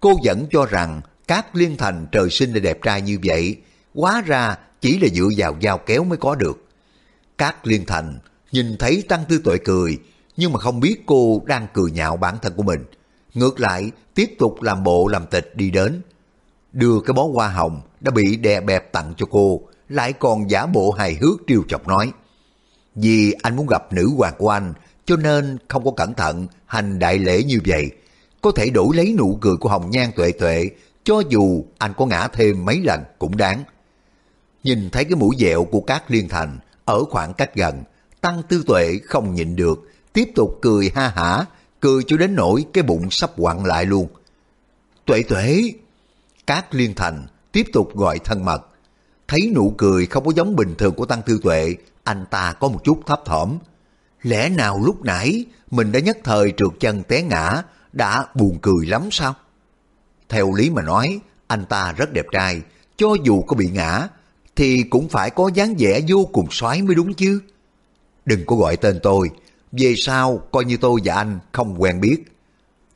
Cô vẫn cho rằng các liên thành trời sinh là đẹp trai như vậy, quá ra chỉ là dựa vào dao kéo mới có được. Các liên thành nhìn thấy Tăng Tư Tuệ cười, nhưng mà không biết cô đang cười nhạo bản thân của mình. Ngược lại, tiếp tục làm bộ làm tịch đi đến. Đưa cái bó hoa hồng đã bị đè bẹp tặng cho cô, lại còn giả bộ hài hước trêu chọc nói. Vì anh muốn gặp nữ hoàng của anh, cho nên không có cẩn thận hành đại lễ như vậy. Có thể đổi lấy nụ cười của Hồng Nhan Tuệ Tuệ, cho dù anh có ngã thêm mấy lần cũng đáng. Nhìn thấy cái mũi dẹo của các liên thành ở khoảng cách gần, Tăng Tư Tuệ không nhịn được, tiếp tục cười ha hả, cười cho đến nỗi cái bụng sắp quặn lại luôn. Tuệ Tuệ! Các liên thành tiếp tục gọi thân mật. Thấy nụ cười không có giống bình thường của Tăng Tư Tuệ, anh ta có một chút thấp thỏm. Lẽ nào lúc nãy mình đã nhất thời trượt chân té ngã, đã buồn cười lắm sao? Theo lý mà nói, anh ta rất đẹp trai, cho dù có bị ngã, thì cũng phải có dáng vẻ vô cùng xoái mới đúng chứ. Đừng có gọi tên tôi, về sau coi như tôi và anh không quen biết.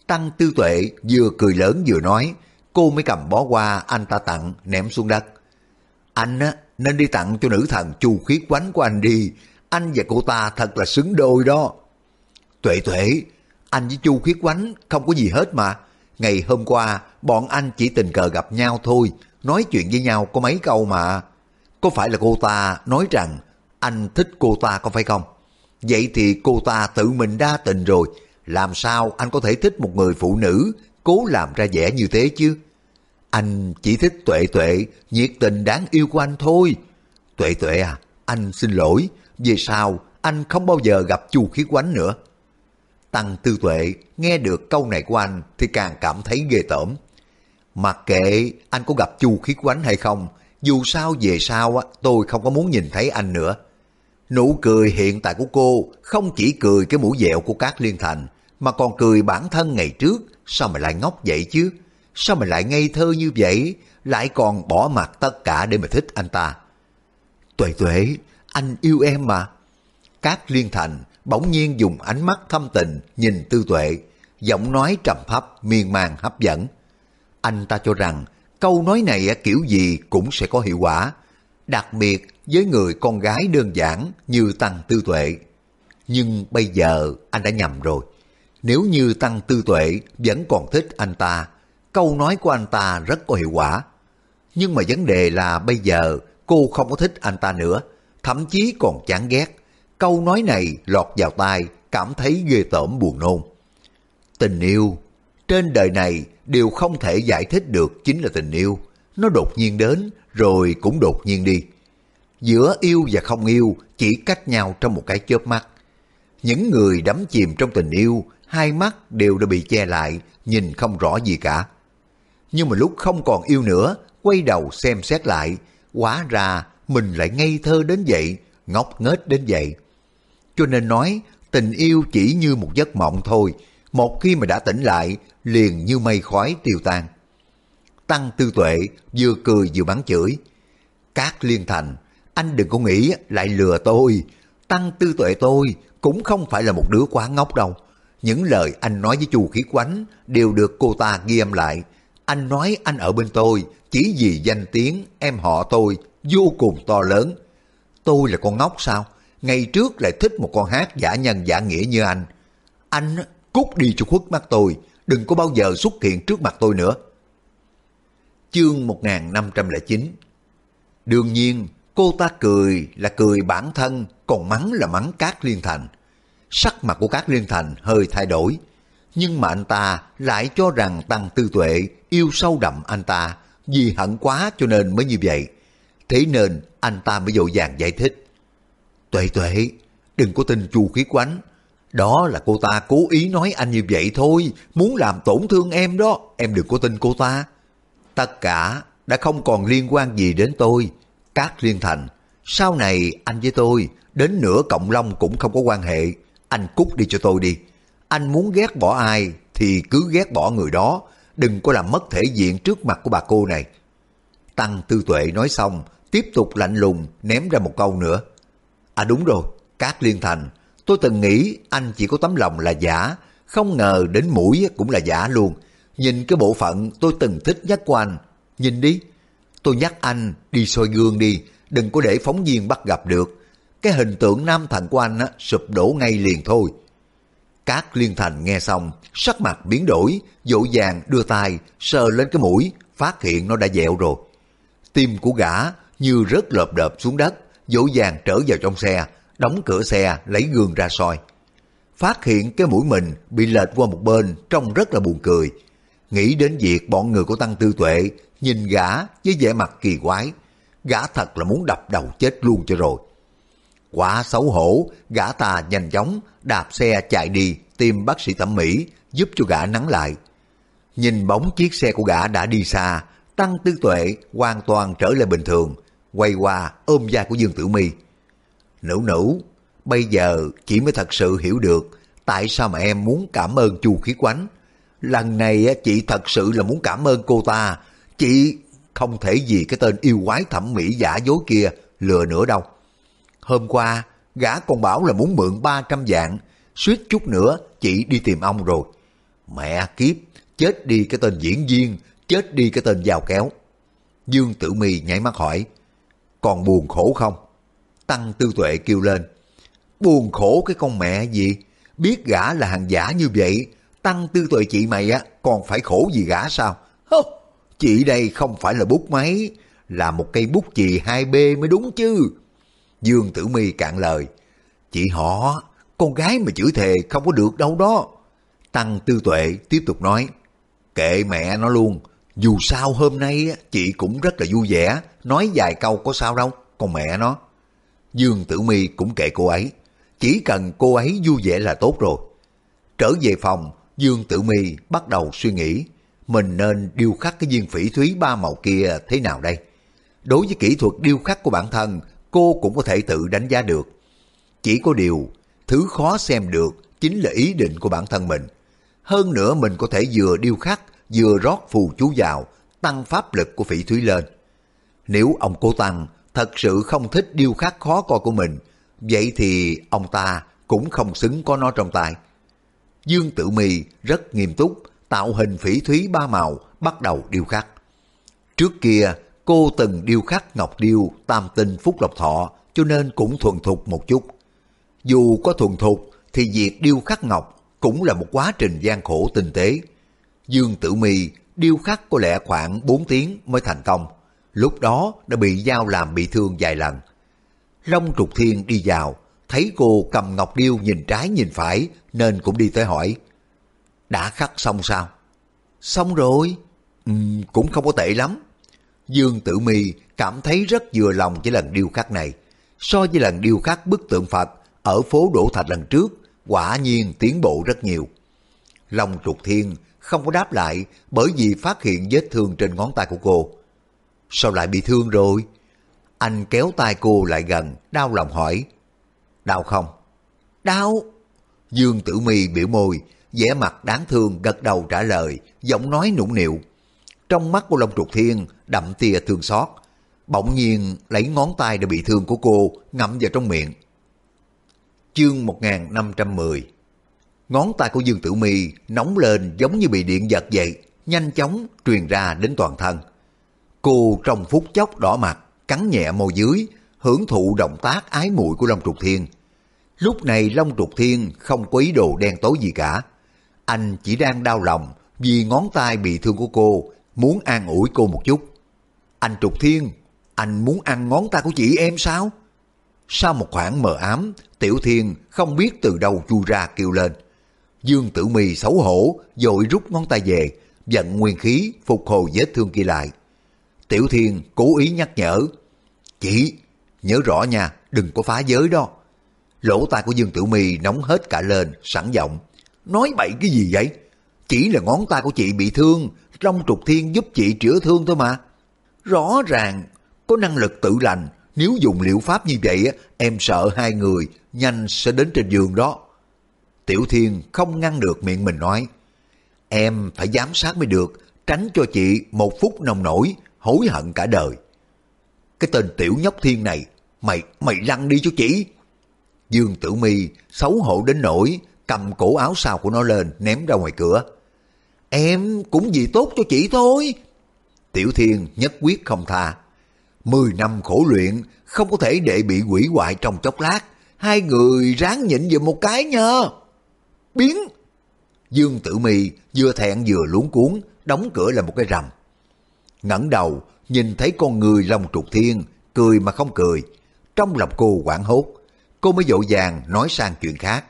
Tăng tư tuệ vừa cười lớn vừa nói, cô mới cầm bó hoa anh ta tặng ném xuống đất. Anh á, nên đi tặng cho nữ thần chu khiết quánh của anh đi, anh và cô ta thật là xứng đôi đó. Tuệ tuệ, anh với chu khiết quánh không có gì hết mà. Ngày hôm qua, bọn anh chỉ tình cờ gặp nhau thôi, nói chuyện với nhau có mấy câu mà. Có phải là cô ta nói rằng anh thích cô ta có phải không? Vậy thì cô ta tự mình đa tình rồi, làm sao anh có thể thích một người phụ nữ cố làm ra vẻ như thế chứ? Anh chỉ thích tuệ tuệ, nhiệt tình đáng yêu của anh thôi. Tuệ tuệ à, anh xin lỗi, về sau anh không bao giờ gặp chu khí quánh nữa. Tăng tư tuệ nghe được câu này của anh thì càng cảm thấy ghê tởm. Mặc kệ anh có gặp chu khí quánh hay không, dù sao về sau tôi không có muốn nhìn thấy anh nữa. Nụ cười hiện tại của cô không chỉ cười cái mũi dẹo của các liên thành, mà còn cười bản thân ngày trước, sao mà lại ngốc vậy chứ? Sao mà lại ngây thơ như vậy, lại còn bỏ mặt tất cả để mà thích anh ta? Tuệ tuệ, anh yêu em mà. Các liên thành bỗng nhiên dùng ánh mắt thâm tình nhìn tư tuệ, giọng nói trầm thấp, miên man hấp dẫn. Anh ta cho rằng câu nói này kiểu gì cũng sẽ có hiệu quả, đặc biệt với người con gái đơn giản như Tăng Tư Tuệ. Nhưng bây giờ anh đã nhầm rồi. Nếu như Tăng Tư Tuệ vẫn còn thích anh ta, câu nói của anh ta rất có hiệu quả. Nhưng mà vấn đề là bây giờ cô không có thích anh ta nữa, thậm chí còn chán ghét. Câu nói này lọt vào tai, cảm thấy ghê tởm buồn nôn. Tình yêu, trên đời này đều không thể giải thích được chính là tình yêu. Nó đột nhiên đến, rồi cũng đột nhiên đi. Giữa yêu và không yêu chỉ cách nhau trong một cái chớp mắt. Những người đắm chìm trong tình yêu, hai mắt đều đã bị che lại, nhìn không rõ gì cả. Nhưng mà lúc không còn yêu nữa, quay đầu xem xét lại, quá ra mình lại ngây thơ đến vậy, ngốc nghếch đến vậy. Cho nên nói, tình yêu chỉ như một giấc mộng thôi, một khi mà đã tỉnh lại, liền như mây khói tiêu tan. Tăng tư tuệ vừa cười vừa bắn chửi. Cát liên thành, anh đừng có nghĩ lại lừa tôi. Tăng tư tuệ tôi cũng không phải là một đứa quá ngốc đâu. Những lời anh nói với chu khí quánh đều được cô ta ghi âm lại. Anh nói anh ở bên tôi chỉ vì danh tiếng em họ tôi vô cùng to lớn. Tôi là con ngốc sao? Ngày trước lại thích một con hát giả nhân giả nghĩa như anh. Anh cút đi cho khuất mắt tôi, đừng có bao giờ xuất hiện trước mặt tôi nữa. Chương 1509 Đương nhiên, cô ta cười là cười bản thân, còn mắng là mắng Cát Liên Thành. Sắc mặt của các Liên Thành hơi thay đổi, nhưng mà anh ta lại cho rằng Tăng Tư Tuệ yêu sâu đậm anh ta, vì hận quá cho nên mới như vậy. Thế nên anh ta mới dội vàng giải thích. Tuệ tuệ, đừng có tin chu khí quánh. Đó là cô ta cố ý nói anh như vậy thôi, muốn làm tổn thương em đó, em đừng có tin cô ta. Tất cả đã không còn liên quan gì đến tôi. các Liên Thành, sau này anh với tôi đến nửa cộng long cũng không có quan hệ. Anh cút đi cho tôi đi. Anh muốn ghét bỏ ai thì cứ ghét bỏ người đó, đừng có làm mất thể diện trước mặt của bà cô này. Tăng Tư Tuệ nói xong, tiếp tục lạnh lùng ném ra một câu nữa. À đúng rồi, Cát Liên Thành, tôi từng nghĩ anh chỉ có tấm lòng là giả, không ngờ đến mũi cũng là giả luôn. Nhìn cái bộ phận tôi từng thích nhất của anh, nhìn đi. Tôi nhắc anh đi soi gương đi, đừng có để phóng viên bắt gặp được. Cái hình tượng nam thần của anh á, sụp đổ ngay liền thôi. các Liên Thành nghe xong, sắc mặt biến đổi, dỗ dàng đưa tay sờ lên cái mũi, phát hiện nó đã dẹo rồi. Tim của gã như rớt lợp đợp xuống đất, dỗ dàng trở vào trong xe, đóng cửa xe lấy gương ra soi. Phát hiện cái mũi mình bị lệch qua một bên trông rất là buồn cười. Nghĩ đến việc bọn người của Tăng Tư Tuệ nhìn gã với vẻ mặt kỳ quái. Gã thật là muốn đập đầu chết luôn cho rồi. Quá xấu hổ, gã ta nhanh chóng đạp xe chạy đi tìm bác sĩ thẩm mỹ giúp cho gã nắng lại. Nhìn bóng chiếc xe của gã đã đi xa, Tăng Tư Tuệ hoàn toàn trở lại bình thường, quay qua ôm da của Dương Tử Mi. Nữ nữ, bây giờ chị mới thật sự hiểu được tại sao mà em muốn cảm ơn Chu Khí Quánh. Lần này chị thật sự là muốn cảm ơn cô ta, chị không thể vì cái tên yêu quái thẩm mỹ giả dối kia lừa nữa đâu. Hôm qua, gã còn bảo là muốn mượn 300 vạn, suýt chút nữa chị đi tìm ông rồi. Mẹ kiếp, chết đi cái tên diễn viên, chết đi cái tên giàu kéo. Dương Tử Mi nhảy mắt hỏi, còn buồn khổ không? Tăng Tư Tuệ kêu lên, buồn khổ cái con mẹ gì? Biết gã là hàng giả như vậy, Tăng Tư Tuệ chị mày á còn phải khổ gì gã sao? Hô, chị đây không phải là bút máy, là một cây bút chì 2B mới đúng chứ. Dương Tử Mi cạn lời, chị họ, con gái mà chửi thề không có được đâu đó. Tăng Tư Tuệ tiếp tục nói, kệ mẹ nó luôn, dù sao hôm nay chị cũng rất là vui vẻ, nói vài câu có sao đâu, con mẹ nó. Dương Tử Mi cũng kệ cô ấy, chỉ cần cô ấy vui vẻ là tốt rồi. Trở về phòng, Dương Tử Mi bắt đầu suy nghĩ, mình nên điêu khắc cái viên phỉ thúy ba màu kia thế nào đây? Đối với kỹ thuật điêu khắc của bản thân, cô cũng có thể tự đánh giá được. Chỉ có điều, thứ khó xem được chính là ý định của bản thân mình. Hơn nữa mình có thể vừa điêu khắc, vừa rót phù chú vào, tăng pháp lực của phỉ thúy lên. Nếu ông cố tăng thật sự không thích điêu khắc khó coi của mình, vậy thì ông ta cũng không xứng có nó trong tay. Dương Tử Mi rất nghiêm túc, tạo hình phỉ thúy ba màu, bắt đầu điêu khắc. Trước kia, cô từng điêu khắc ngọc điêu tam tinh phúc lộc thọ, cho nên cũng thuần thục một chút. Dù có thuần thục, thì việc điêu khắc ngọc cũng là một quá trình gian khổ tinh tế. Dương Tử Mi điêu khắc có lẽ khoảng 4 tiếng mới thành công. Lúc đó đã bị dao làm bị thương vài lần. Long Trục Thiên đi vào, thấy cô cầm ngọc điêu nhìn trái nhìn phải nên cũng đi tới hỏi. Đã khắc xong sao? Xong rồi. Ừ, cũng không có tệ lắm. Dương Tử Mi cảm thấy rất vừa lòng với lần điêu khắc này. So với lần điêu khắc bức tượng Phật ở phố Đỗ Thạch lần trước, quả nhiên tiến bộ rất nhiều. Long Trục Thiên không có đáp lại bởi vì phát hiện vết thương trên ngón tay của cô. Sao lại bị thương rồi? Anh kéo tay cô lại gần, đau lòng hỏi. Đau không? Đau. Dương Tử Mi biểu môi, vẻ mặt đáng thương gật đầu trả lời, giọng nói nũng nịu. Trong mắt của Long Trục Thiên đậm tia thương xót, bỗng nhiên lấy ngón tay đã bị thương của cô ngậm vào trong miệng. Chương 1510 Ngón tay của Dương Tử Mi nóng lên giống như bị điện giật vậy, nhanh chóng truyền ra đến toàn thân. Cô trong phút chốc đỏ mặt, cắn nhẹ môi dưới, hưởng thụ động tác ái muội của Long Trục Thiên. Lúc này Long Trục Thiên không có ý đồ đen tối gì cả. Anh chỉ đang đau lòng vì ngón tay bị thương của cô, muốn an ủi cô một chút. Anh Trục Thiên, anh muốn ăn ngón tay của chị em sao? Sau một khoảng mờ ám, Tiểu Thiên không biết từ đâu chui ra kêu lên. Dương Tử Mì xấu hổ, dội rút ngón tay về, giận nguyên khí phục hồi vết thương kia lại. Tiểu Thiên cố ý nhắc nhở. Chị, nhớ rõ nha, đừng có phá giới đó. Lỗ tai của Dương Tử mì nóng hết cả lên, sẵn giọng. Nói bậy cái gì vậy? Chỉ là ngón tay của chị bị thương, trong Trục Thiên giúp chị chữa thương thôi mà. Rõ ràng, có năng lực tự lành, nếu dùng liệu pháp như vậy, em sợ hai người nhanh sẽ đến trên giường đó. Tiểu Thiên không ngăn được miệng mình nói. Em phải giám sát mới được, tránh cho chị một phút nồng nổi, hối hận cả đời. Cái tên tiểu nhóc Thiên này, mày, mày lăn đi cho chị. Dương Tử Mi xấu hổ đến nỗi cầm cổ áo sau của nó lên ném ra ngoài cửa. Em cũng vì tốt cho chị thôi. Tiểu Thiên nhất quyết không tha. Mười năm khổ luyện không có thể để bị quỷ hoại trong chốc lát. Hai người ráng nhịn giùm một cái nha. Biến! Dương Tử Mi vừa thẹn vừa luống cuốn, đóng cửa là một cái rầm. ngẩng đầu, nhìn thấy con người lòng Trục Thiên, cười mà không cười. Trong lòng cô quảng hốt, cô mới dội vàng nói sang chuyện khác,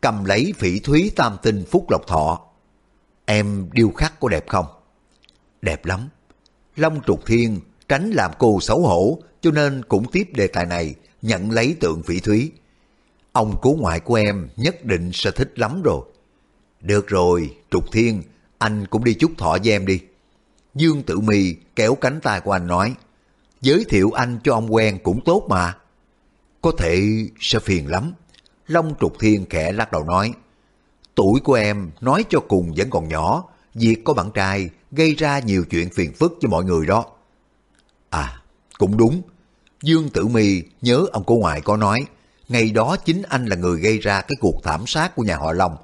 cầm lấy phỉ thúy tam tinh phúc lộc thọ. Em điêu khắc có đẹp không? Đẹp lắm. Long Trục Thiên tránh làm cô xấu hổ, cho nên cũng tiếp đề tài này, nhận lấy tượng phỉ thúy. Ông cố ngoại của em nhất định sẽ thích lắm rồi. Được rồi, Trục Thiên, anh cũng đi chúc thọ với em đi. Dương Tử Mi kéo cánh tay của anh nói, giới thiệu anh cho ông quen cũng tốt mà. Có thể sẽ phiền lắm. Long Trục Thiên khẽ lắc đầu nói, tuổi của em nói cho cùng vẫn còn nhỏ, việc có bạn trai gây ra nhiều chuyện phiền phức cho mọi người đó. À, cũng đúng. Dương Tử Mi nhớ ông cô ngoại có nói, ngày đó chính anh là người gây ra cái cuộc thảm sát của nhà họ Long.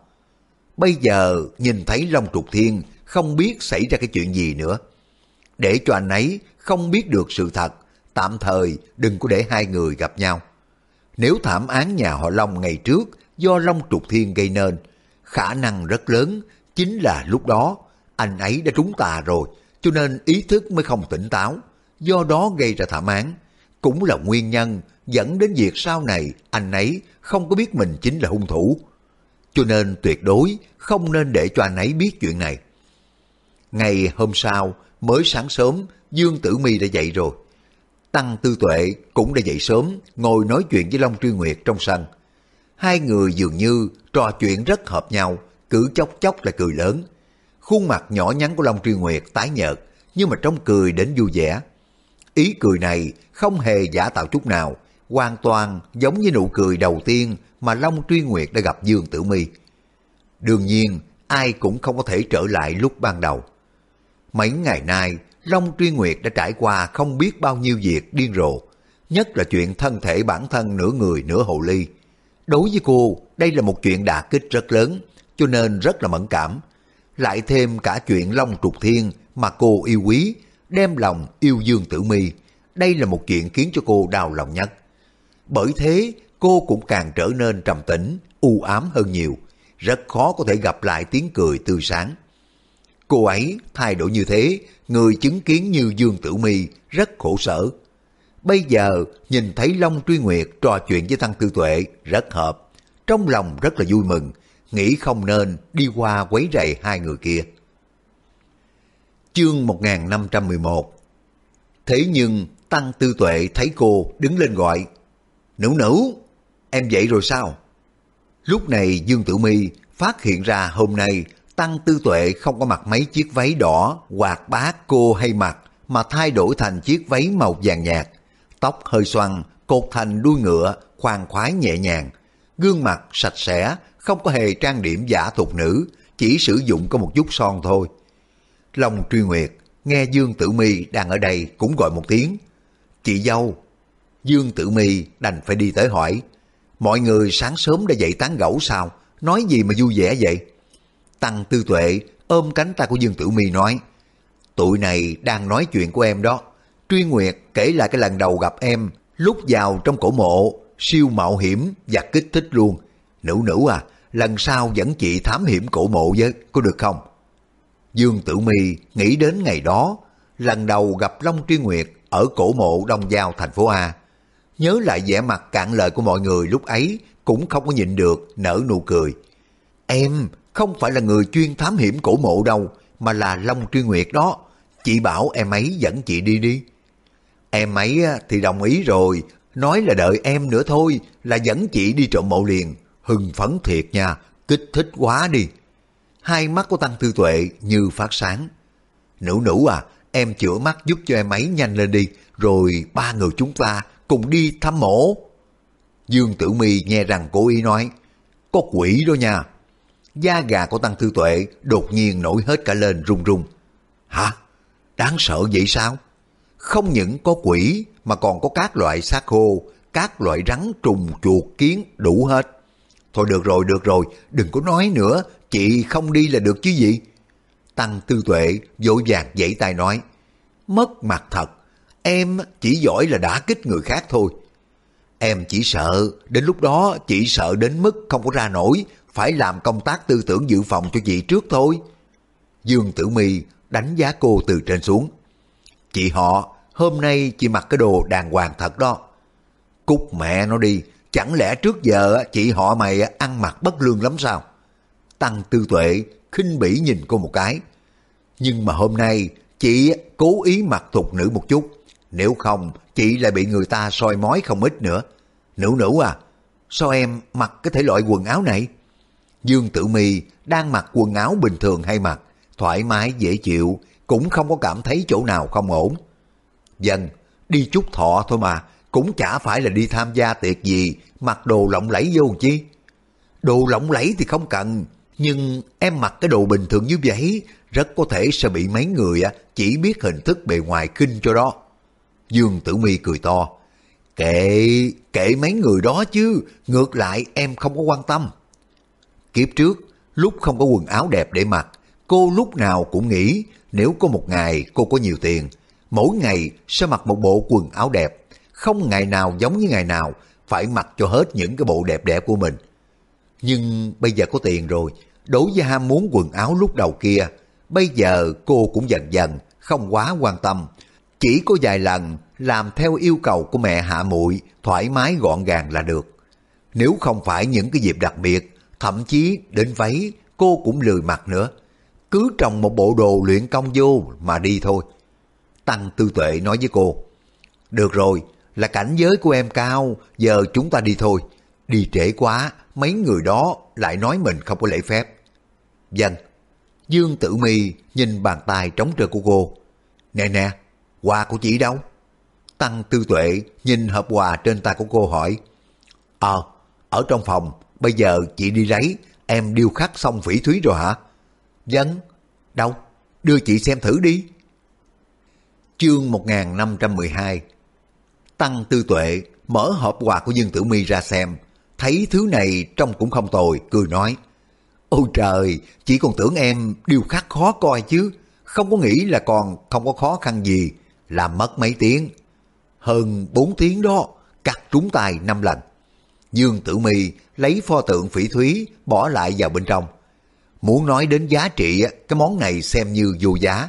Bây giờ nhìn thấy Long Trục Thiên không biết xảy ra cái chuyện gì nữa. Để cho anh ấy không biết được sự thật, tạm thời đừng có để hai người gặp nhau. Nếu thảm án nhà họ Long ngày trước do Long Trục Thiên gây nên, khả năng rất lớn chính là lúc đó anh ấy đã trúng tà rồi, cho nên ý thức mới không tỉnh táo, do đó gây ra thảm án. Cũng là nguyên nhân dẫn đến việc sau này anh ấy không có biết mình chính là hung thủ. Cho nên tuyệt đối không nên để cho anh ấy biết chuyện này. Ngày hôm sau, mới sáng sớm, Dương Tử Mi đã dậy rồi. Tăng Tư Tuệ cũng đã dậy sớm, ngồi nói chuyện với Long Truy Nguyệt trong sân. Hai người dường như trò chuyện rất hợp nhau, cứ chốc chốc là cười lớn. Khuôn mặt nhỏ nhắn của Long Truy Nguyệt tái nhợt, nhưng mà trong cười đến vui vẻ. Ý cười này không hề giả tạo chút nào, hoàn toàn giống như nụ cười đầu tiên mà Long Truy Nguyệt đã gặp Dương Tử Mi. Đương nhiên, ai cũng không có thể trở lại lúc ban đầu. Mấy ngày nay, Long Truy Nguyệt đã trải qua không biết bao nhiêu việc điên rồ, nhất là chuyện thân thể bản thân nửa người nửa hồ ly. Đối với cô, đây là một chuyện đả kích rất lớn, cho nên rất là mẫn cảm. Lại thêm cả chuyện Long Trục Thiên mà cô yêu quý, đem lòng yêu Dương Tử Mi. Đây là một chuyện khiến cho cô đau lòng nhất. Bởi thế, cô cũng càng trở nên trầm tĩnh, u ám hơn nhiều, rất khó có thể gặp lại tiếng cười tươi sáng. Cô ấy thay đổi như thế, người chứng kiến như Dương Tử Mi rất khổ sở. Bây giờ nhìn thấy Long Truy Nguyệt trò chuyện với Tăng Tư Tuệ rất hợp, trong lòng rất là vui mừng, nghĩ không nên đi qua quấy rầy hai người kia. Chương 1511 Thế nhưng Tăng Tư Tuệ thấy cô đứng lên gọi Nữ nữ, em dậy rồi sao? Lúc này Dương Tử Mi phát hiện ra hôm nay Tăng Tư Tuệ không có mặc mấy chiếc váy đỏ hoặc bát cô hay mặc mà thay đổi thành chiếc váy màu vàng nhạt. Tóc hơi xoăn, cột thành đuôi ngựa, khoan khoái nhẹ nhàng. Gương mặt sạch sẽ, không có hề trang điểm giả thuộc nữ, chỉ sử dụng có một chút son thôi. Long truy nguyệt, nghe Dương Tử Mi đang ở đây cũng gọi một tiếng. Chị dâu. Dương Tử Mi đành phải đi tới hỏi. Mọi người sáng sớm đã dậy tán gẫu sao? Nói gì mà vui vẻ vậy? Tăng Tư Tuệ ôm cánh tay của Dương Tử Mi nói. Tụi này đang nói chuyện của em đó. Truy Nguyệt kể lại cái lần đầu gặp em lúc vào trong cổ mộ, siêu mạo hiểm và kích thích luôn. Nữ nữ à, lần sau dẫn chị thám hiểm cổ mộ với, có được không? Dương Tử Mi nghĩ đến ngày đó, lần đầu gặp Long Truy Nguyệt ở cổ mộ Đông Giao thành phố A. Nhớ lại vẻ mặt cạn lời của mọi người lúc ấy cũng không có nhịn được nở nụ cười. Em không phải là người chuyên thám hiểm cổ mộ đâu, mà là Long Truy Nguyệt đó. Chị bảo em ấy dẫn chị đi đi. Em ấy thì đồng ý rồi, nói là đợi em nữa thôi, là dẫn chị đi trộm mộ liền. Hưng phấn thiệt nha, kích thích quá đi. Hai mắt của Tăng Tư Tuệ như phát sáng. Nữ nữ à, em chữa mắt giúp cho em ấy nhanh lên đi, rồi ba người chúng ta cùng đi thăm mộ. Dương Tử Mi nghe rằng cố ý nói, có quỷ đó nha. Da gà của Tăng Tư Tuệ đột nhiên nổi hết cả lên run run. Hả? Đáng sợ vậy sao? Không những có quỷ mà còn có các loại xác khô, các loại rắn trùng chuột kiến đủ hết. Thôi được rồi, được rồi, đừng có nói nữa, chị không đi là được chứ gì. Tăng Tư Tuệ vội vàng dãy tay nói, mất mặt thật, em chỉ giỏi là đã kích người khác thôi. Em chỉ sợ, đến lúc đó chị sợ đến mức không có ra nổi, phải làm công tác tư tưởng dự phòng cho chị trước thôi. Dương Tử Mi đánh giá cô từ trên xuống. Chị họ, hôm nay chị mặc cái đồ đàng hoàng thật đó. Cút mẹ nó đi, chẳng lẽ trước giờ chị họ mày ăn mặc bất lương lắm sao? Tăng tư tuệ, khinh bỉ nhìn cô một cái. Nhưng mà hôm nay, chị cố ý mặc tục nữ một chút. Nếu không, chị lại bị người ta soi mói không ít nữa. Nữ nữ à, sao em mặc cái thể loại quần áo này? Dương Tử Mi đang mặc quần áo bình thường hay mặc, thoải mái dễ chịu, cũng không có cảm thấy chỗ nào không ổn. dần đi chút thọ thôi mà, cũng chả phải là đi tham gia tiệc gì, mặc đồ lộng lẫy vô chi. Đồ lộng lẫy thì không cần, nhưng em mặc cái đồ bình thường như vậy, rất có thể sẽ bị mấy người chỉ biết hình thức bề ngoài kinh cho đó. Dương Tử Mi cười to. Kệ, kệ mấy người đó chứ, ngược lại em không có quan tâm. Kiếp trước, lúc không có quần áo đẹp để mặc, cô lúc nào cũng nghĩ nếu có một ngày cô có nhiều tiền, mỗi ngày sẽ mặc một bộ quần áo đẹp, không ngày nào giống như ngày nào, phải mặc cho hết những cái bộ đẹp đẽ của mình. Nhưng bây giờ có tiền rồi, đối với ham muốn quần áo lúc đầu kia, bây giờ cô cũng dần dần không quá quan tâm. Chỉ có vài lần làm theo yêu cầu của mẹ hạ muội thoải mái gọn gàng là được. Nếu không phải những cái dịp đặc biệt, thậm chí đến váy cô cũng lười mặc nữa. Cứ trồng một bộ đồ luyện công vô mà đi thôi. Tăng Tư Tuệ nói với cô, Được rồi, là cảnh giới của em cao, giờ chúng ta đi thôi. Đi trễ quá, mấy người đó lại nói mình không có lễ phép. Dân, Dương Tử Mi nhìn bàn tay trống trơ của cô. Nè nè, quà của chị đâu? Tăng Tư Tuệ nhìn hộp quà trên tay của cô hỏi. Ờ, ở trong phòng, bây giờ chị đi lấy, em điêu khắc xong phỉ thúy rồi hả? Dân, đâu? Đưa chị xem thử đi. Chương 1512 Tăng Tư Tuệ mở hộp quà của Dương Tử Mi ra xem. thấy thứ này trông cũng không tồi, cười nói. Ôi trời, chỉ còn tưởng em điều khắc khó coi chứ, không có nghĩ là còn không có khó khăn gì, làm mất mấy tiếng. Hơn bốn tiếng đó, cắt trúng tay năm lần. Dương Tử Mi lấy pho tượng phỉ thúy bỏ lại vào bên trong. Muốn nói đến giá trị, cái món này xem như vô giá.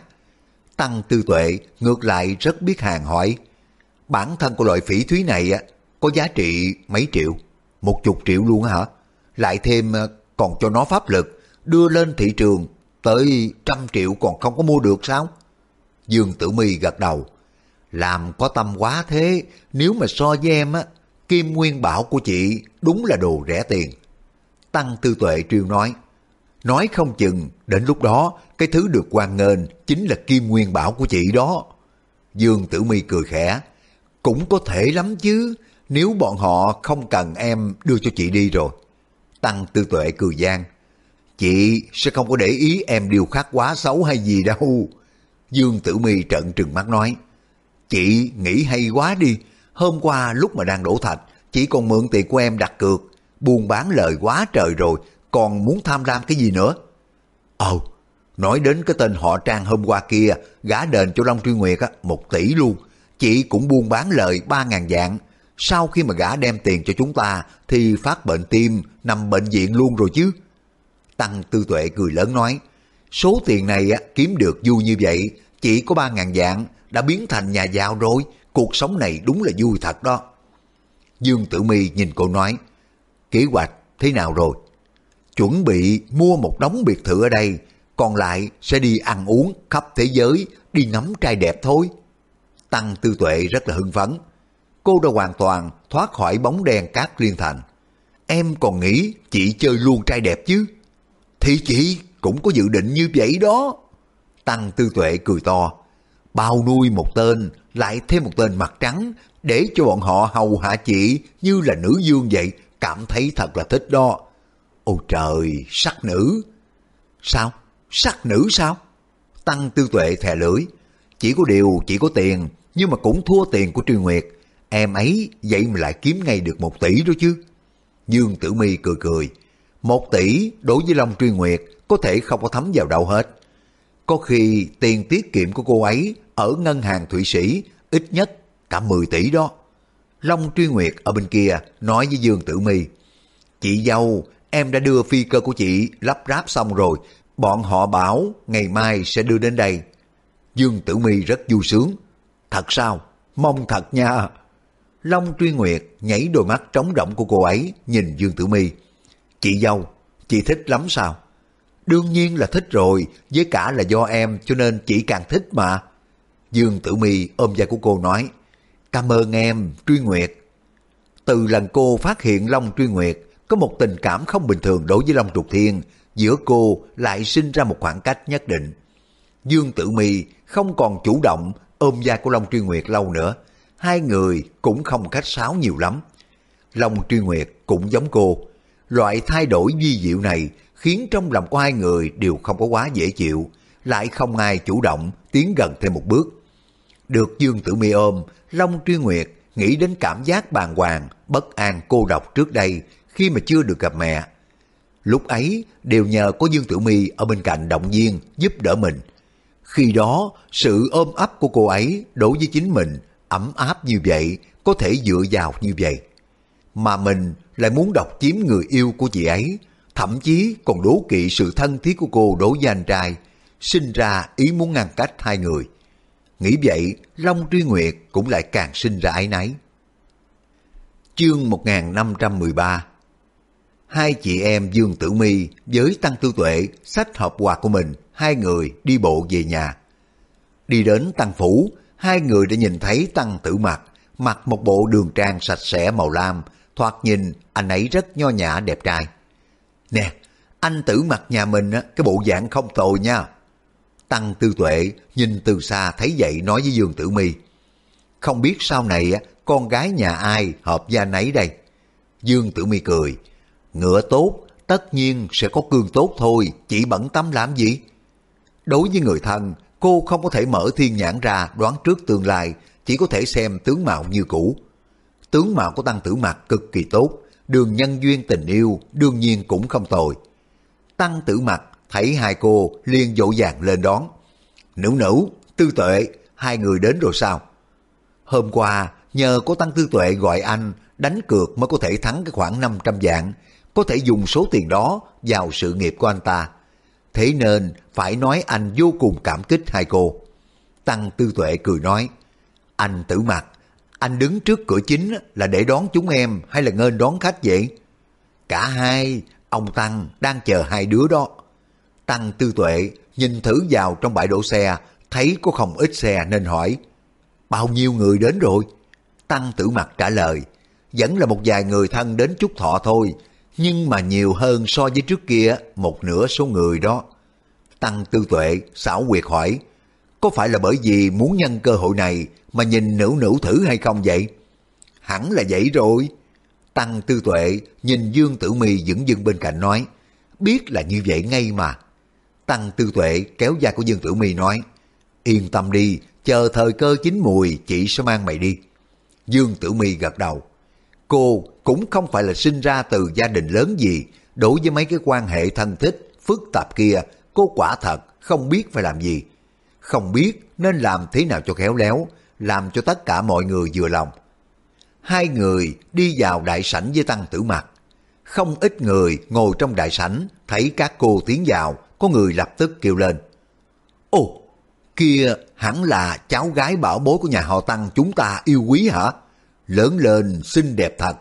Tăng Tư Tuệ ngược lại rất biết hàng hỏi. Bản thân của loại phỉ thúy này có giá trị mấy triệu? Một chục triệu luôn hả? Lại thêm ờ, còn cho nó pháp lực, đưa lên thị trường tới trăm triệu còn không có mua được sao? Dương Tử Mi gật đầu. Làm có tâm quá thế, nếu mà so với em á, Kim Nguyên Bảo của chị đúng là đồ rẻ tiền. Tăng Tư Tuệ triều nói, nói không chừng đến lúc đó cái thứ được quan nghênh chính là Kim Nguyên Bảo của chị đó. Dương Tử Mi cười khẽ, cũng có thể lắm chứ, nếu bọn họ không cần em đưa cho chị đi rồi. Tăng Tư Tuệ cười gian, chị sẽ không có để ý em điều khắc quá xấu hay gì đâu. Dương Tử Mi trận trừng mắt nói, chị nghĩ hay quá đi, Hôm qua lúc mà đang đổ thạch, chỉ còn mượn tiền của em đặt cược, buôn bán lời quá trời rồi, còn muốn tham lam cái gì nữa? Ồ, nói đến cái tên họ Trang hôm qua kia, gã đền cho Long Truy Nguyệt á, một tỷ luôn. Chị cũng buôn bán lợi ba ngàn dạng. Sau khi mà gã đem tiền cho chúng ta, thì phát bệnh tim, nằm bệnh viện luôn rồi chứ. Tăng Tư Tuệ cười lớn nói, số tiền này kiếm được vui như vậy, chỉ có ba ngàn dạng, đã biến thành nhà giàu rồi, cuộc sống này đúng là vui thật đó. Dương Tử Mi nhìn cô nói, kế hoạch thế nào rồi? Chuẩn bị mua một đống biệt thự ở đây, còn lại sẽ đi ăn uống khắp thế giới, đi ngắm trai đẹp thôi. Tăng Tư Tuệ rất là hưng phấn. Cô đã hoàn toàn thoát khỏi bóng đen cát liên thành. Em còn nghĩ chị chơi luôn trai đẹp chứ? Thì chị cũng có dự định như vậy đó. Tăng Tư Tuệ cười to. Bao nuôi một tên lại thêm một tên mặt trắng để cho bọn họ hầu hạ chị như là nữ dương vậy, cảm thấy thật là thích đó. Ôi trời, sắc nữ! Sao? Sắc nữ sao? Tăng tư tuệ thè lưỡi. Chỉ có điều chỉ có tiền, nhưng mà cũng thua tiền của Truy Nguyệt. Em ấy vậy mà lại kiếm ngay được một tỷ đó chứ. Dương Tử Mi cười cười. Một tỷ đối với Long Truy Nguyệt có thể không có thấm vào đâu hết. Có khi tiền tiết kiệm của cô ấy ở ngân hàng Thụy Sĩ ít nhất cả 10 tỷ đó. Long Truy Nguyệt ở bên kia nói với Dương Tử Mi Chị dâu, em đã đưa phi cơ của chị lắp ráp xong rồi, bọn họ bảo ngày mai sẽ đưa đến đây. Dương Tử Mi rất vui sướng. Thật sao? Mong thật nha. Long Truy Nguyệt nhảy đôi mắt trống rỗng của cô ấy nhìn Dương Tử Mi. Chị dâu, chị thích lắm sao? Đương nhiên là thích rồi, với cả là do em cho nên chị càng thích mà. Dương Tử Mi ôm vai của cô nói, Cảm ơn em, Truy Nguyệt. Từ lần cô phát hiện Long Truy Nguyệt có một tình cảm không bình thường đối với Long Trục Thiên, giữa cô lại sinh ra một khoảng cách nhất định. Dương Tử Mi không còn chủ động ôm vai của Long Truy Nguyệt lâu nữa, hai người cũng không khách sáo nhiều lắm. Long Truy Nguyệt cũng giống cô, loại thay đổi vi diệu này khiến trong lòng của hai người đều không có quá dễ chịu, lại không ai chủ động tiến gần thêm một bước. Được Dương Tử Mi ôm, Long Truy Nguyệt nghĩ đến cảm giác bàng hoàng, bất an cô độc trước đây khi mà chưa được gặp mẹ. Lúc ấy đều nhờ có Dương Tử Mi ở bên cạnh động viên giúp đỡ mình. Khi đó, sự ôm ấp của cô ấy đối với chính mình ấm áp như vậy, có thể dựa vào như vậy. Mà mình lại muốn độc chiếm người yêu của chị ấy, thậm chí còn đố kỵ sự thân thiết của cô đối với anh trai, sinh ra ý muốn ngăn cách hai người. Nghĩ vậy, Long Truy Nguyệt cũng lại càng sinh ra ái náy. Chương 1513 Hai chị em Dương Tử Mi với Tăng Tư Tuệ sách hộp quà của mình, hai người đi bộ về nhà. Đi đến Tăng Phủ, hai người đã nhìn thấy Tăng Tử Mặc, mặc một bộ đường trang sạch sẽ màu lam, thoạt nhìn anh ấy rất nho nhã đẹp trai. Nè, anh Tử Mặc nhà mình cái bộ dạng không tồi nha. Tăng Tư Tuệ nhìn từ xa thấy vậy nói với Dương Tử Mi Không biết sau này con gái nhà ai hợp gia nấy đây. Dương Tử Mi cười. Ngựa tốt, tất nhiên sẽ có cương tốt thôi, chỉ bẩn tâm làm gì? Đối với người thân, cô không có thể mở thiên nhãn ra đoán trước tương lai, chỉ có thể xem tướng mạo như cũ. Tướng mạo của Tăng Tử Mạc cực kỳ tốt, đường nhân duyên tình yêu đương nhiên cũng không tồi. Tăng tử mặt thấy hai cô liền dỗ dàng lên đón. Nữ nữ, tư tuệ, hai người đến rồi sao? Hôm qua, nhờ có Tăng Tư Tuệ gọi anh đánh cược mới có thể thắng cái khoảng 500 dạng có thể dùng số tiền đó vào sự nghiệp của anh ta. Thế nên phải nói anh vô cùng cảm kích hai cô. Tăng Tư Tuệ cười nói, anh tử mặt, anh đứng trước cửa chính là để đón chúng em hay là ngên đón khách vậy? Cả hai, ông Tăng đang chờ hai đứa đó. Tăng Tư Tuệ nhìn thử vào trong bãi đổ xe, thấy có không ít xe nên hỏi, bao nhiêu người đến rồi? Tăng Tử Mặt trả lời, vẫn là một vài người thân đến chúc thọ thôi, nhưng mà nhiều hơn so với trước kia một nửa số người đó. Tăng Tư Tuệ xảo quyệt hỏi, có phải là bởi vì muốn nhân cơ hội này mà nhìn nữ nữ thử hay không vậy? Hẳn là vậy rồi. Tăng Tư Tuệ nhìn Dương Tử Mi dững dưng bên cạnh nói, biết là như vậy ngay mà. Tăng Tư Tuệ kéo da của Dương Tử Mi nói, yên tâm đi, chờ thời cơ chín mùi chị sẽ mang mày đi. Dương Tử Mi gật đầu. Cô cũng không phải là sinh ra từ gia đình lớn gì, đối với mấy cái quan hệ thân thích, phức tạp kia, cô quả thật không biết phải làm gì. Không biết nên làm thế nào cho khéo léo, làm cho tất cả mọi người vừa lòng. Hai người đi vào đại sảnh với Tăng Tử Mặt. Không ít người ngồi trong đại sảnh, thấy các cô tiến vào, có người lập tức kêu lên. Ồ, kia hẳn là cháu gái bảo bối của nhà họ Tăng chúng ta yêu quý hả? Lớn lên xinh đẹp thật,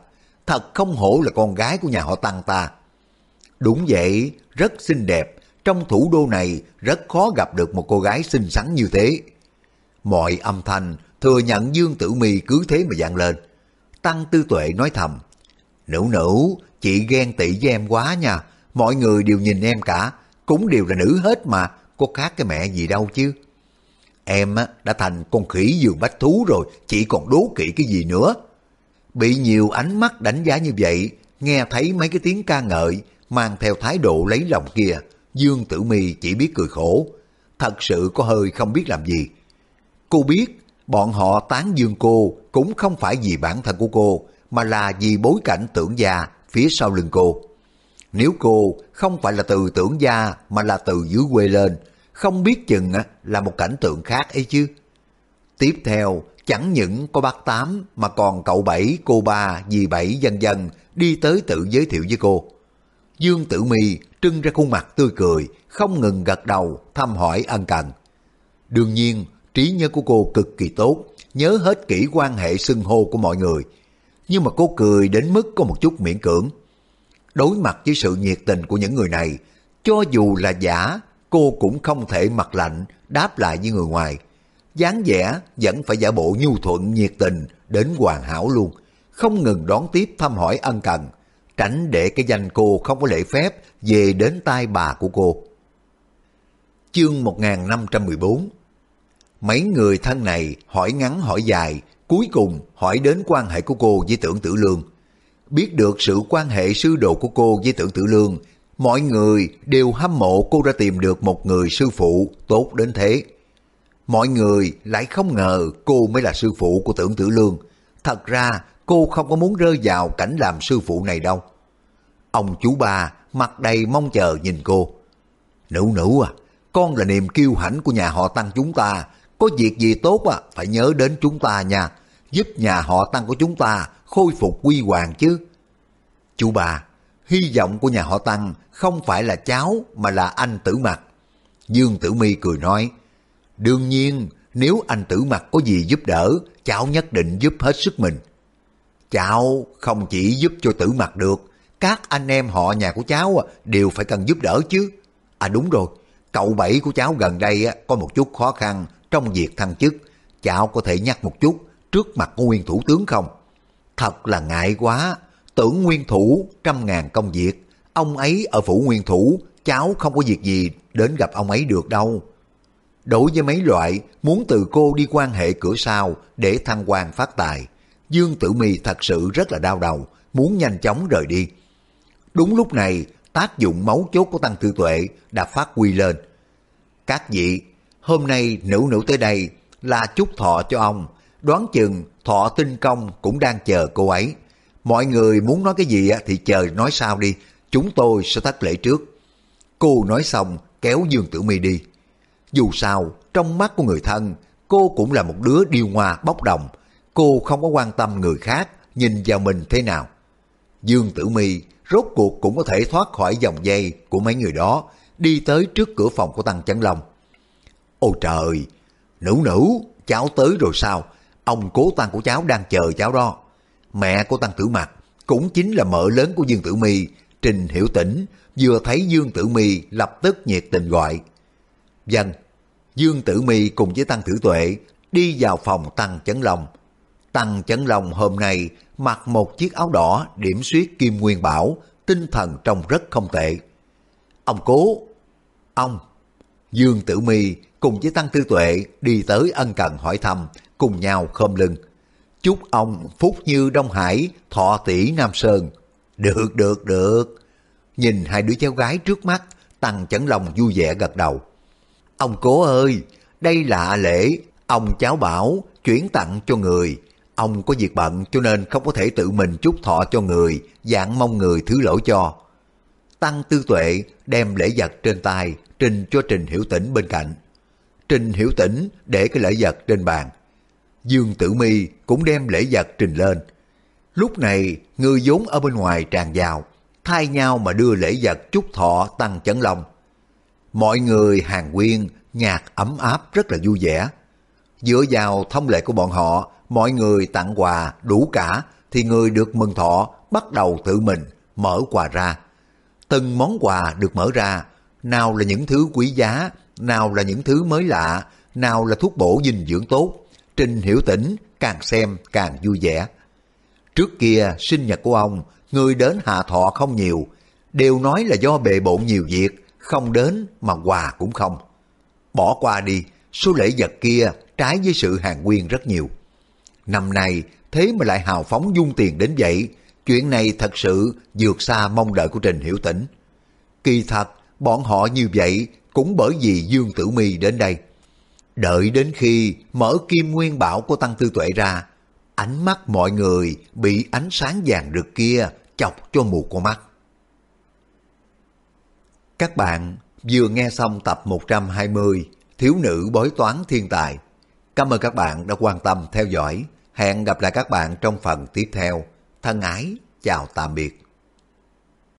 thật không hổ là con gái của nhà họ Tăng ta. Đúng vậy, rất xinh đẹp, trong thủ đô này rất khó gặp được một cô gái xinh xắn như thế. Mọi âm thanh thừa nhận Dương Tử Mi cứ thế mà dạng lên. Tăng Tư Tuệ nói thầm, Nữ nữ, chị ghen tị với em quá nha, mọi người đều nhìn em cả, cũng đều là nữ hết mà, có khác cái mẹ gì đâu chứ. Em á, đã thành con khỉ giường bách thú rồi, chỉ còn đố kỵ cái gì nữa. Bị nhiều ánh mắt đánh giá như vậy, nghe thấy mấy cái tiếng ca ngợi, mang theo thái độ lấy lòng kia, Dương Tử Mi chỉ biết cười khổ, thật sự có hơi không biết làm gì. Cô biết, bọn họ tán dương cô cũng không phải vì bản thân của cô, mà là vì bối cảnh tưởng gia phía sau lưng cô. Nếu cô không phải là từ tưởng gia mà là từ dưới quê lên, không biết chừng là một cảnh tượng khác ấy chứ. Tiếp theo, chẳng những có bác Tám mà còn cậu Bảy, cô ba, dì Bảy dần dần đi tới tự giới thiệu với cô. Dương Tử Mi trưng ra khuôn mặt tươi cười, không ngừng gật đầu, thăm hỏi ân cần. Đương nhiên, trí nhớ của cô cực kỳ tốt, nhớ hết kỹ quan hệ xưng hô của mọi người. Nhưng mà cô cười đến mức có một chút miễn cưỡng. Đối mặt với sự nhiệt tình của những người này, cho dù là giả cô cũng không thể mặt lạnh đáp lại với người ngoài. dáng vẻ vẫn phải giả bộ nhu thuận nhiệt tình đến hoàn hảo luôn, không ngừng đón tiếp thăm hỏi ân cần, tránh để cái danh cô không có lễ phép về đến tai bà của cô. Chương 1514 Mấy người thân này hỏi ngắn hỏi dài, cuối cùng hỏi đến quan hệ của cô với tưởng tử lương. Biết được sự quan hệ sư đồ của cô với tưởng tử lương Mọi người đều hâm mộ cô đã tìm được một người sư phụ tốt đến thế. Mọi người lại không ngờ cô mới là sư phụ của tưởng tử lương. Thật ra cô không có muốn rơi vào cảnh làm sư phụ này đâu. Ông chú ba mặt đầy mong chờ nhìn cô. Nữ nữ à, con là niềm kiêu hãnh của nhà họ Tăng chúng ta. Có việc gì tốt à, phải nhớ đến chúng ta nha. Giúp nhà họ Tăng của chúng ta khôi phục quy hoàng chứ. Chú bà, hy vọng của nhà họ Tăng không phải là cháu mà là anh tử mặt. Dương Tử Mi cười nói, đương nhiên nếu anh tử mặt có gì giúp đỡ, cháu nhất định giúp hết sức mình. Cháu không chỉ giúp cho tử mặt được, các anh em họ nhà của cháu à, đều phải cần giúp đỡ chứ. À đúng rồi, cậu bảy của cháu gần đây có một chút khó khăn trong việc thăng chức. Cháu có thể nhắc một chút trước mặt của nguyên thủ tướng không? Thật là ngại quá, tưởng nguyên thủ trăm ngàn công việc, ông ấy ở phủ nguyên thủ, cháu không có việc gì đến gặp ông ấy được đâu. Đối với mấy loại muốn từ cô đi quan hệ cửa sau để thăng quan phát tài, Dương Tử Mi thật sự rất là đau đầu, muốn nhanh chóng rời đi. Đúng lúc này, tác dụng máu chốt của Tăng Tư Tuệ đã phát huy lên. Các vị, hôm nay nữ nữ tới đây là chúc thọ cho ông, đoán chừng thọ tinh công cũng đang chờ cô ấy. mọi người muốn nói cái gì thì chờ nói sau đi, chúng tôi sẽ thất lễ trước. Cô nói xong kéo Dương Tử Mi đi. Dù sao, trong mắt của người thân, cô cũng là một đứa điêu ngoa bốc đồng. Cô không có quan tâm người khác nhìn vào mình thế nào. Dương Tử Mi rốt cuộc cũng có thể thoát khỏi dòng dây của mấy người đó, đi tới trước cửa phòng của Tăng Chấn Long. Ôi trời, nữ nữ, cháu tới rồi sao? Ông cố tăng của cháu đang chờ cháu đó. Mẹ của Tăng Tử Mặt cũng chính là mợ lớn của Dương Tử Mi, Trình Hiểu Tĩnh, vừa thấy Dương Tử Mi lập tức nhiệt tình gọi. Dân, Dương Tử Mi cùng với Tăng Tử Tuệ đi vào phòng Tăng Chấn Long. Tăng Chấn Long hôm nay mặc một chiếc áo đỏ điểm xuyết kim nguyên bảo, tinh thần trông rất không tệ. Ông cố, ông, Dương Tử Mi cùng với Tăng Tư Tuệ đi tới ân cần hỏi thăm, cùng nhau khom lưng. Chúc ông phúc như Đông Hải, thọ tỷ Nam Sơn. Được, được, được. Nhìn hai đứa cháu gái trước mắt, Tăng Chấn Long vui vẻ gật đầu. Ông cố ơi, đây là lễ, ông cháu bảo chuyển tặng cho người. Ông có việc bận cho nên không có thể tự mình chúc thọ cho người, dạng mong người thứ lỗi cho. Tăng Tư Tuệ đem lễ vật trên tay trình cho Trình Hiểu Tĩnh bên cạnh. Trình Hiểu Tĩnh để cái lễ vật trên bàn. Dương Tử Mi cũng đem lễ vật trình lên. Lúc này, người vốn ở bên ngoài tràn vào, thay nhau mà đưa lễ vật chúc thọ tăng chấn long. Mọi người hàng quyên, nhạc ấm áp rất là vui vẻ. Dựa vào thông lệ của bọn họ, mọi người tặng quà đủ cả, thì người được mừng thọ bắt đầu tự mình mở quà ra. Từng món quà được mở ra, nào là những thứ quý giá, nào là những thứ mới lạ, nào là thuốc bổ dinh dưỡng tốt. Trình Hiểu Tĩnh càng xem càng vui vẻ. Trước kia sinh nhật của ông, người đến hạ thọ không nhiều, đều nói là do bề bộn nhiều việc, không đến mà quà cũng không. Bỏ qua đi, số lễ vật kia trái với sự hàng nguyên rất nhiều. Năm nay thế mà lại hào phóng dung tiền đến vậy, chuyện này thật sự vượt xa mong đợi của Trình Hiểu Tĩnh. Kỳ thật, bọn họ như vậy cũng bởi vì Dương Tử Mi đến đây. Đợi đến khi mở kim nguyên bảo của Tăng Tư Tuệ ra, ánh mắt mọi người bị ánh sáng vàng rực kia chọc cho mù con mắt. Các bạn vừa nghe xong tập 120 Thiếu nữ bói toán thiên tài. Cảm ơn các bạn đã quan tâm theo dõi. Hẹn gặp lại các bạn trong phần tiếp theo. Thân ái, chào tạm biệt.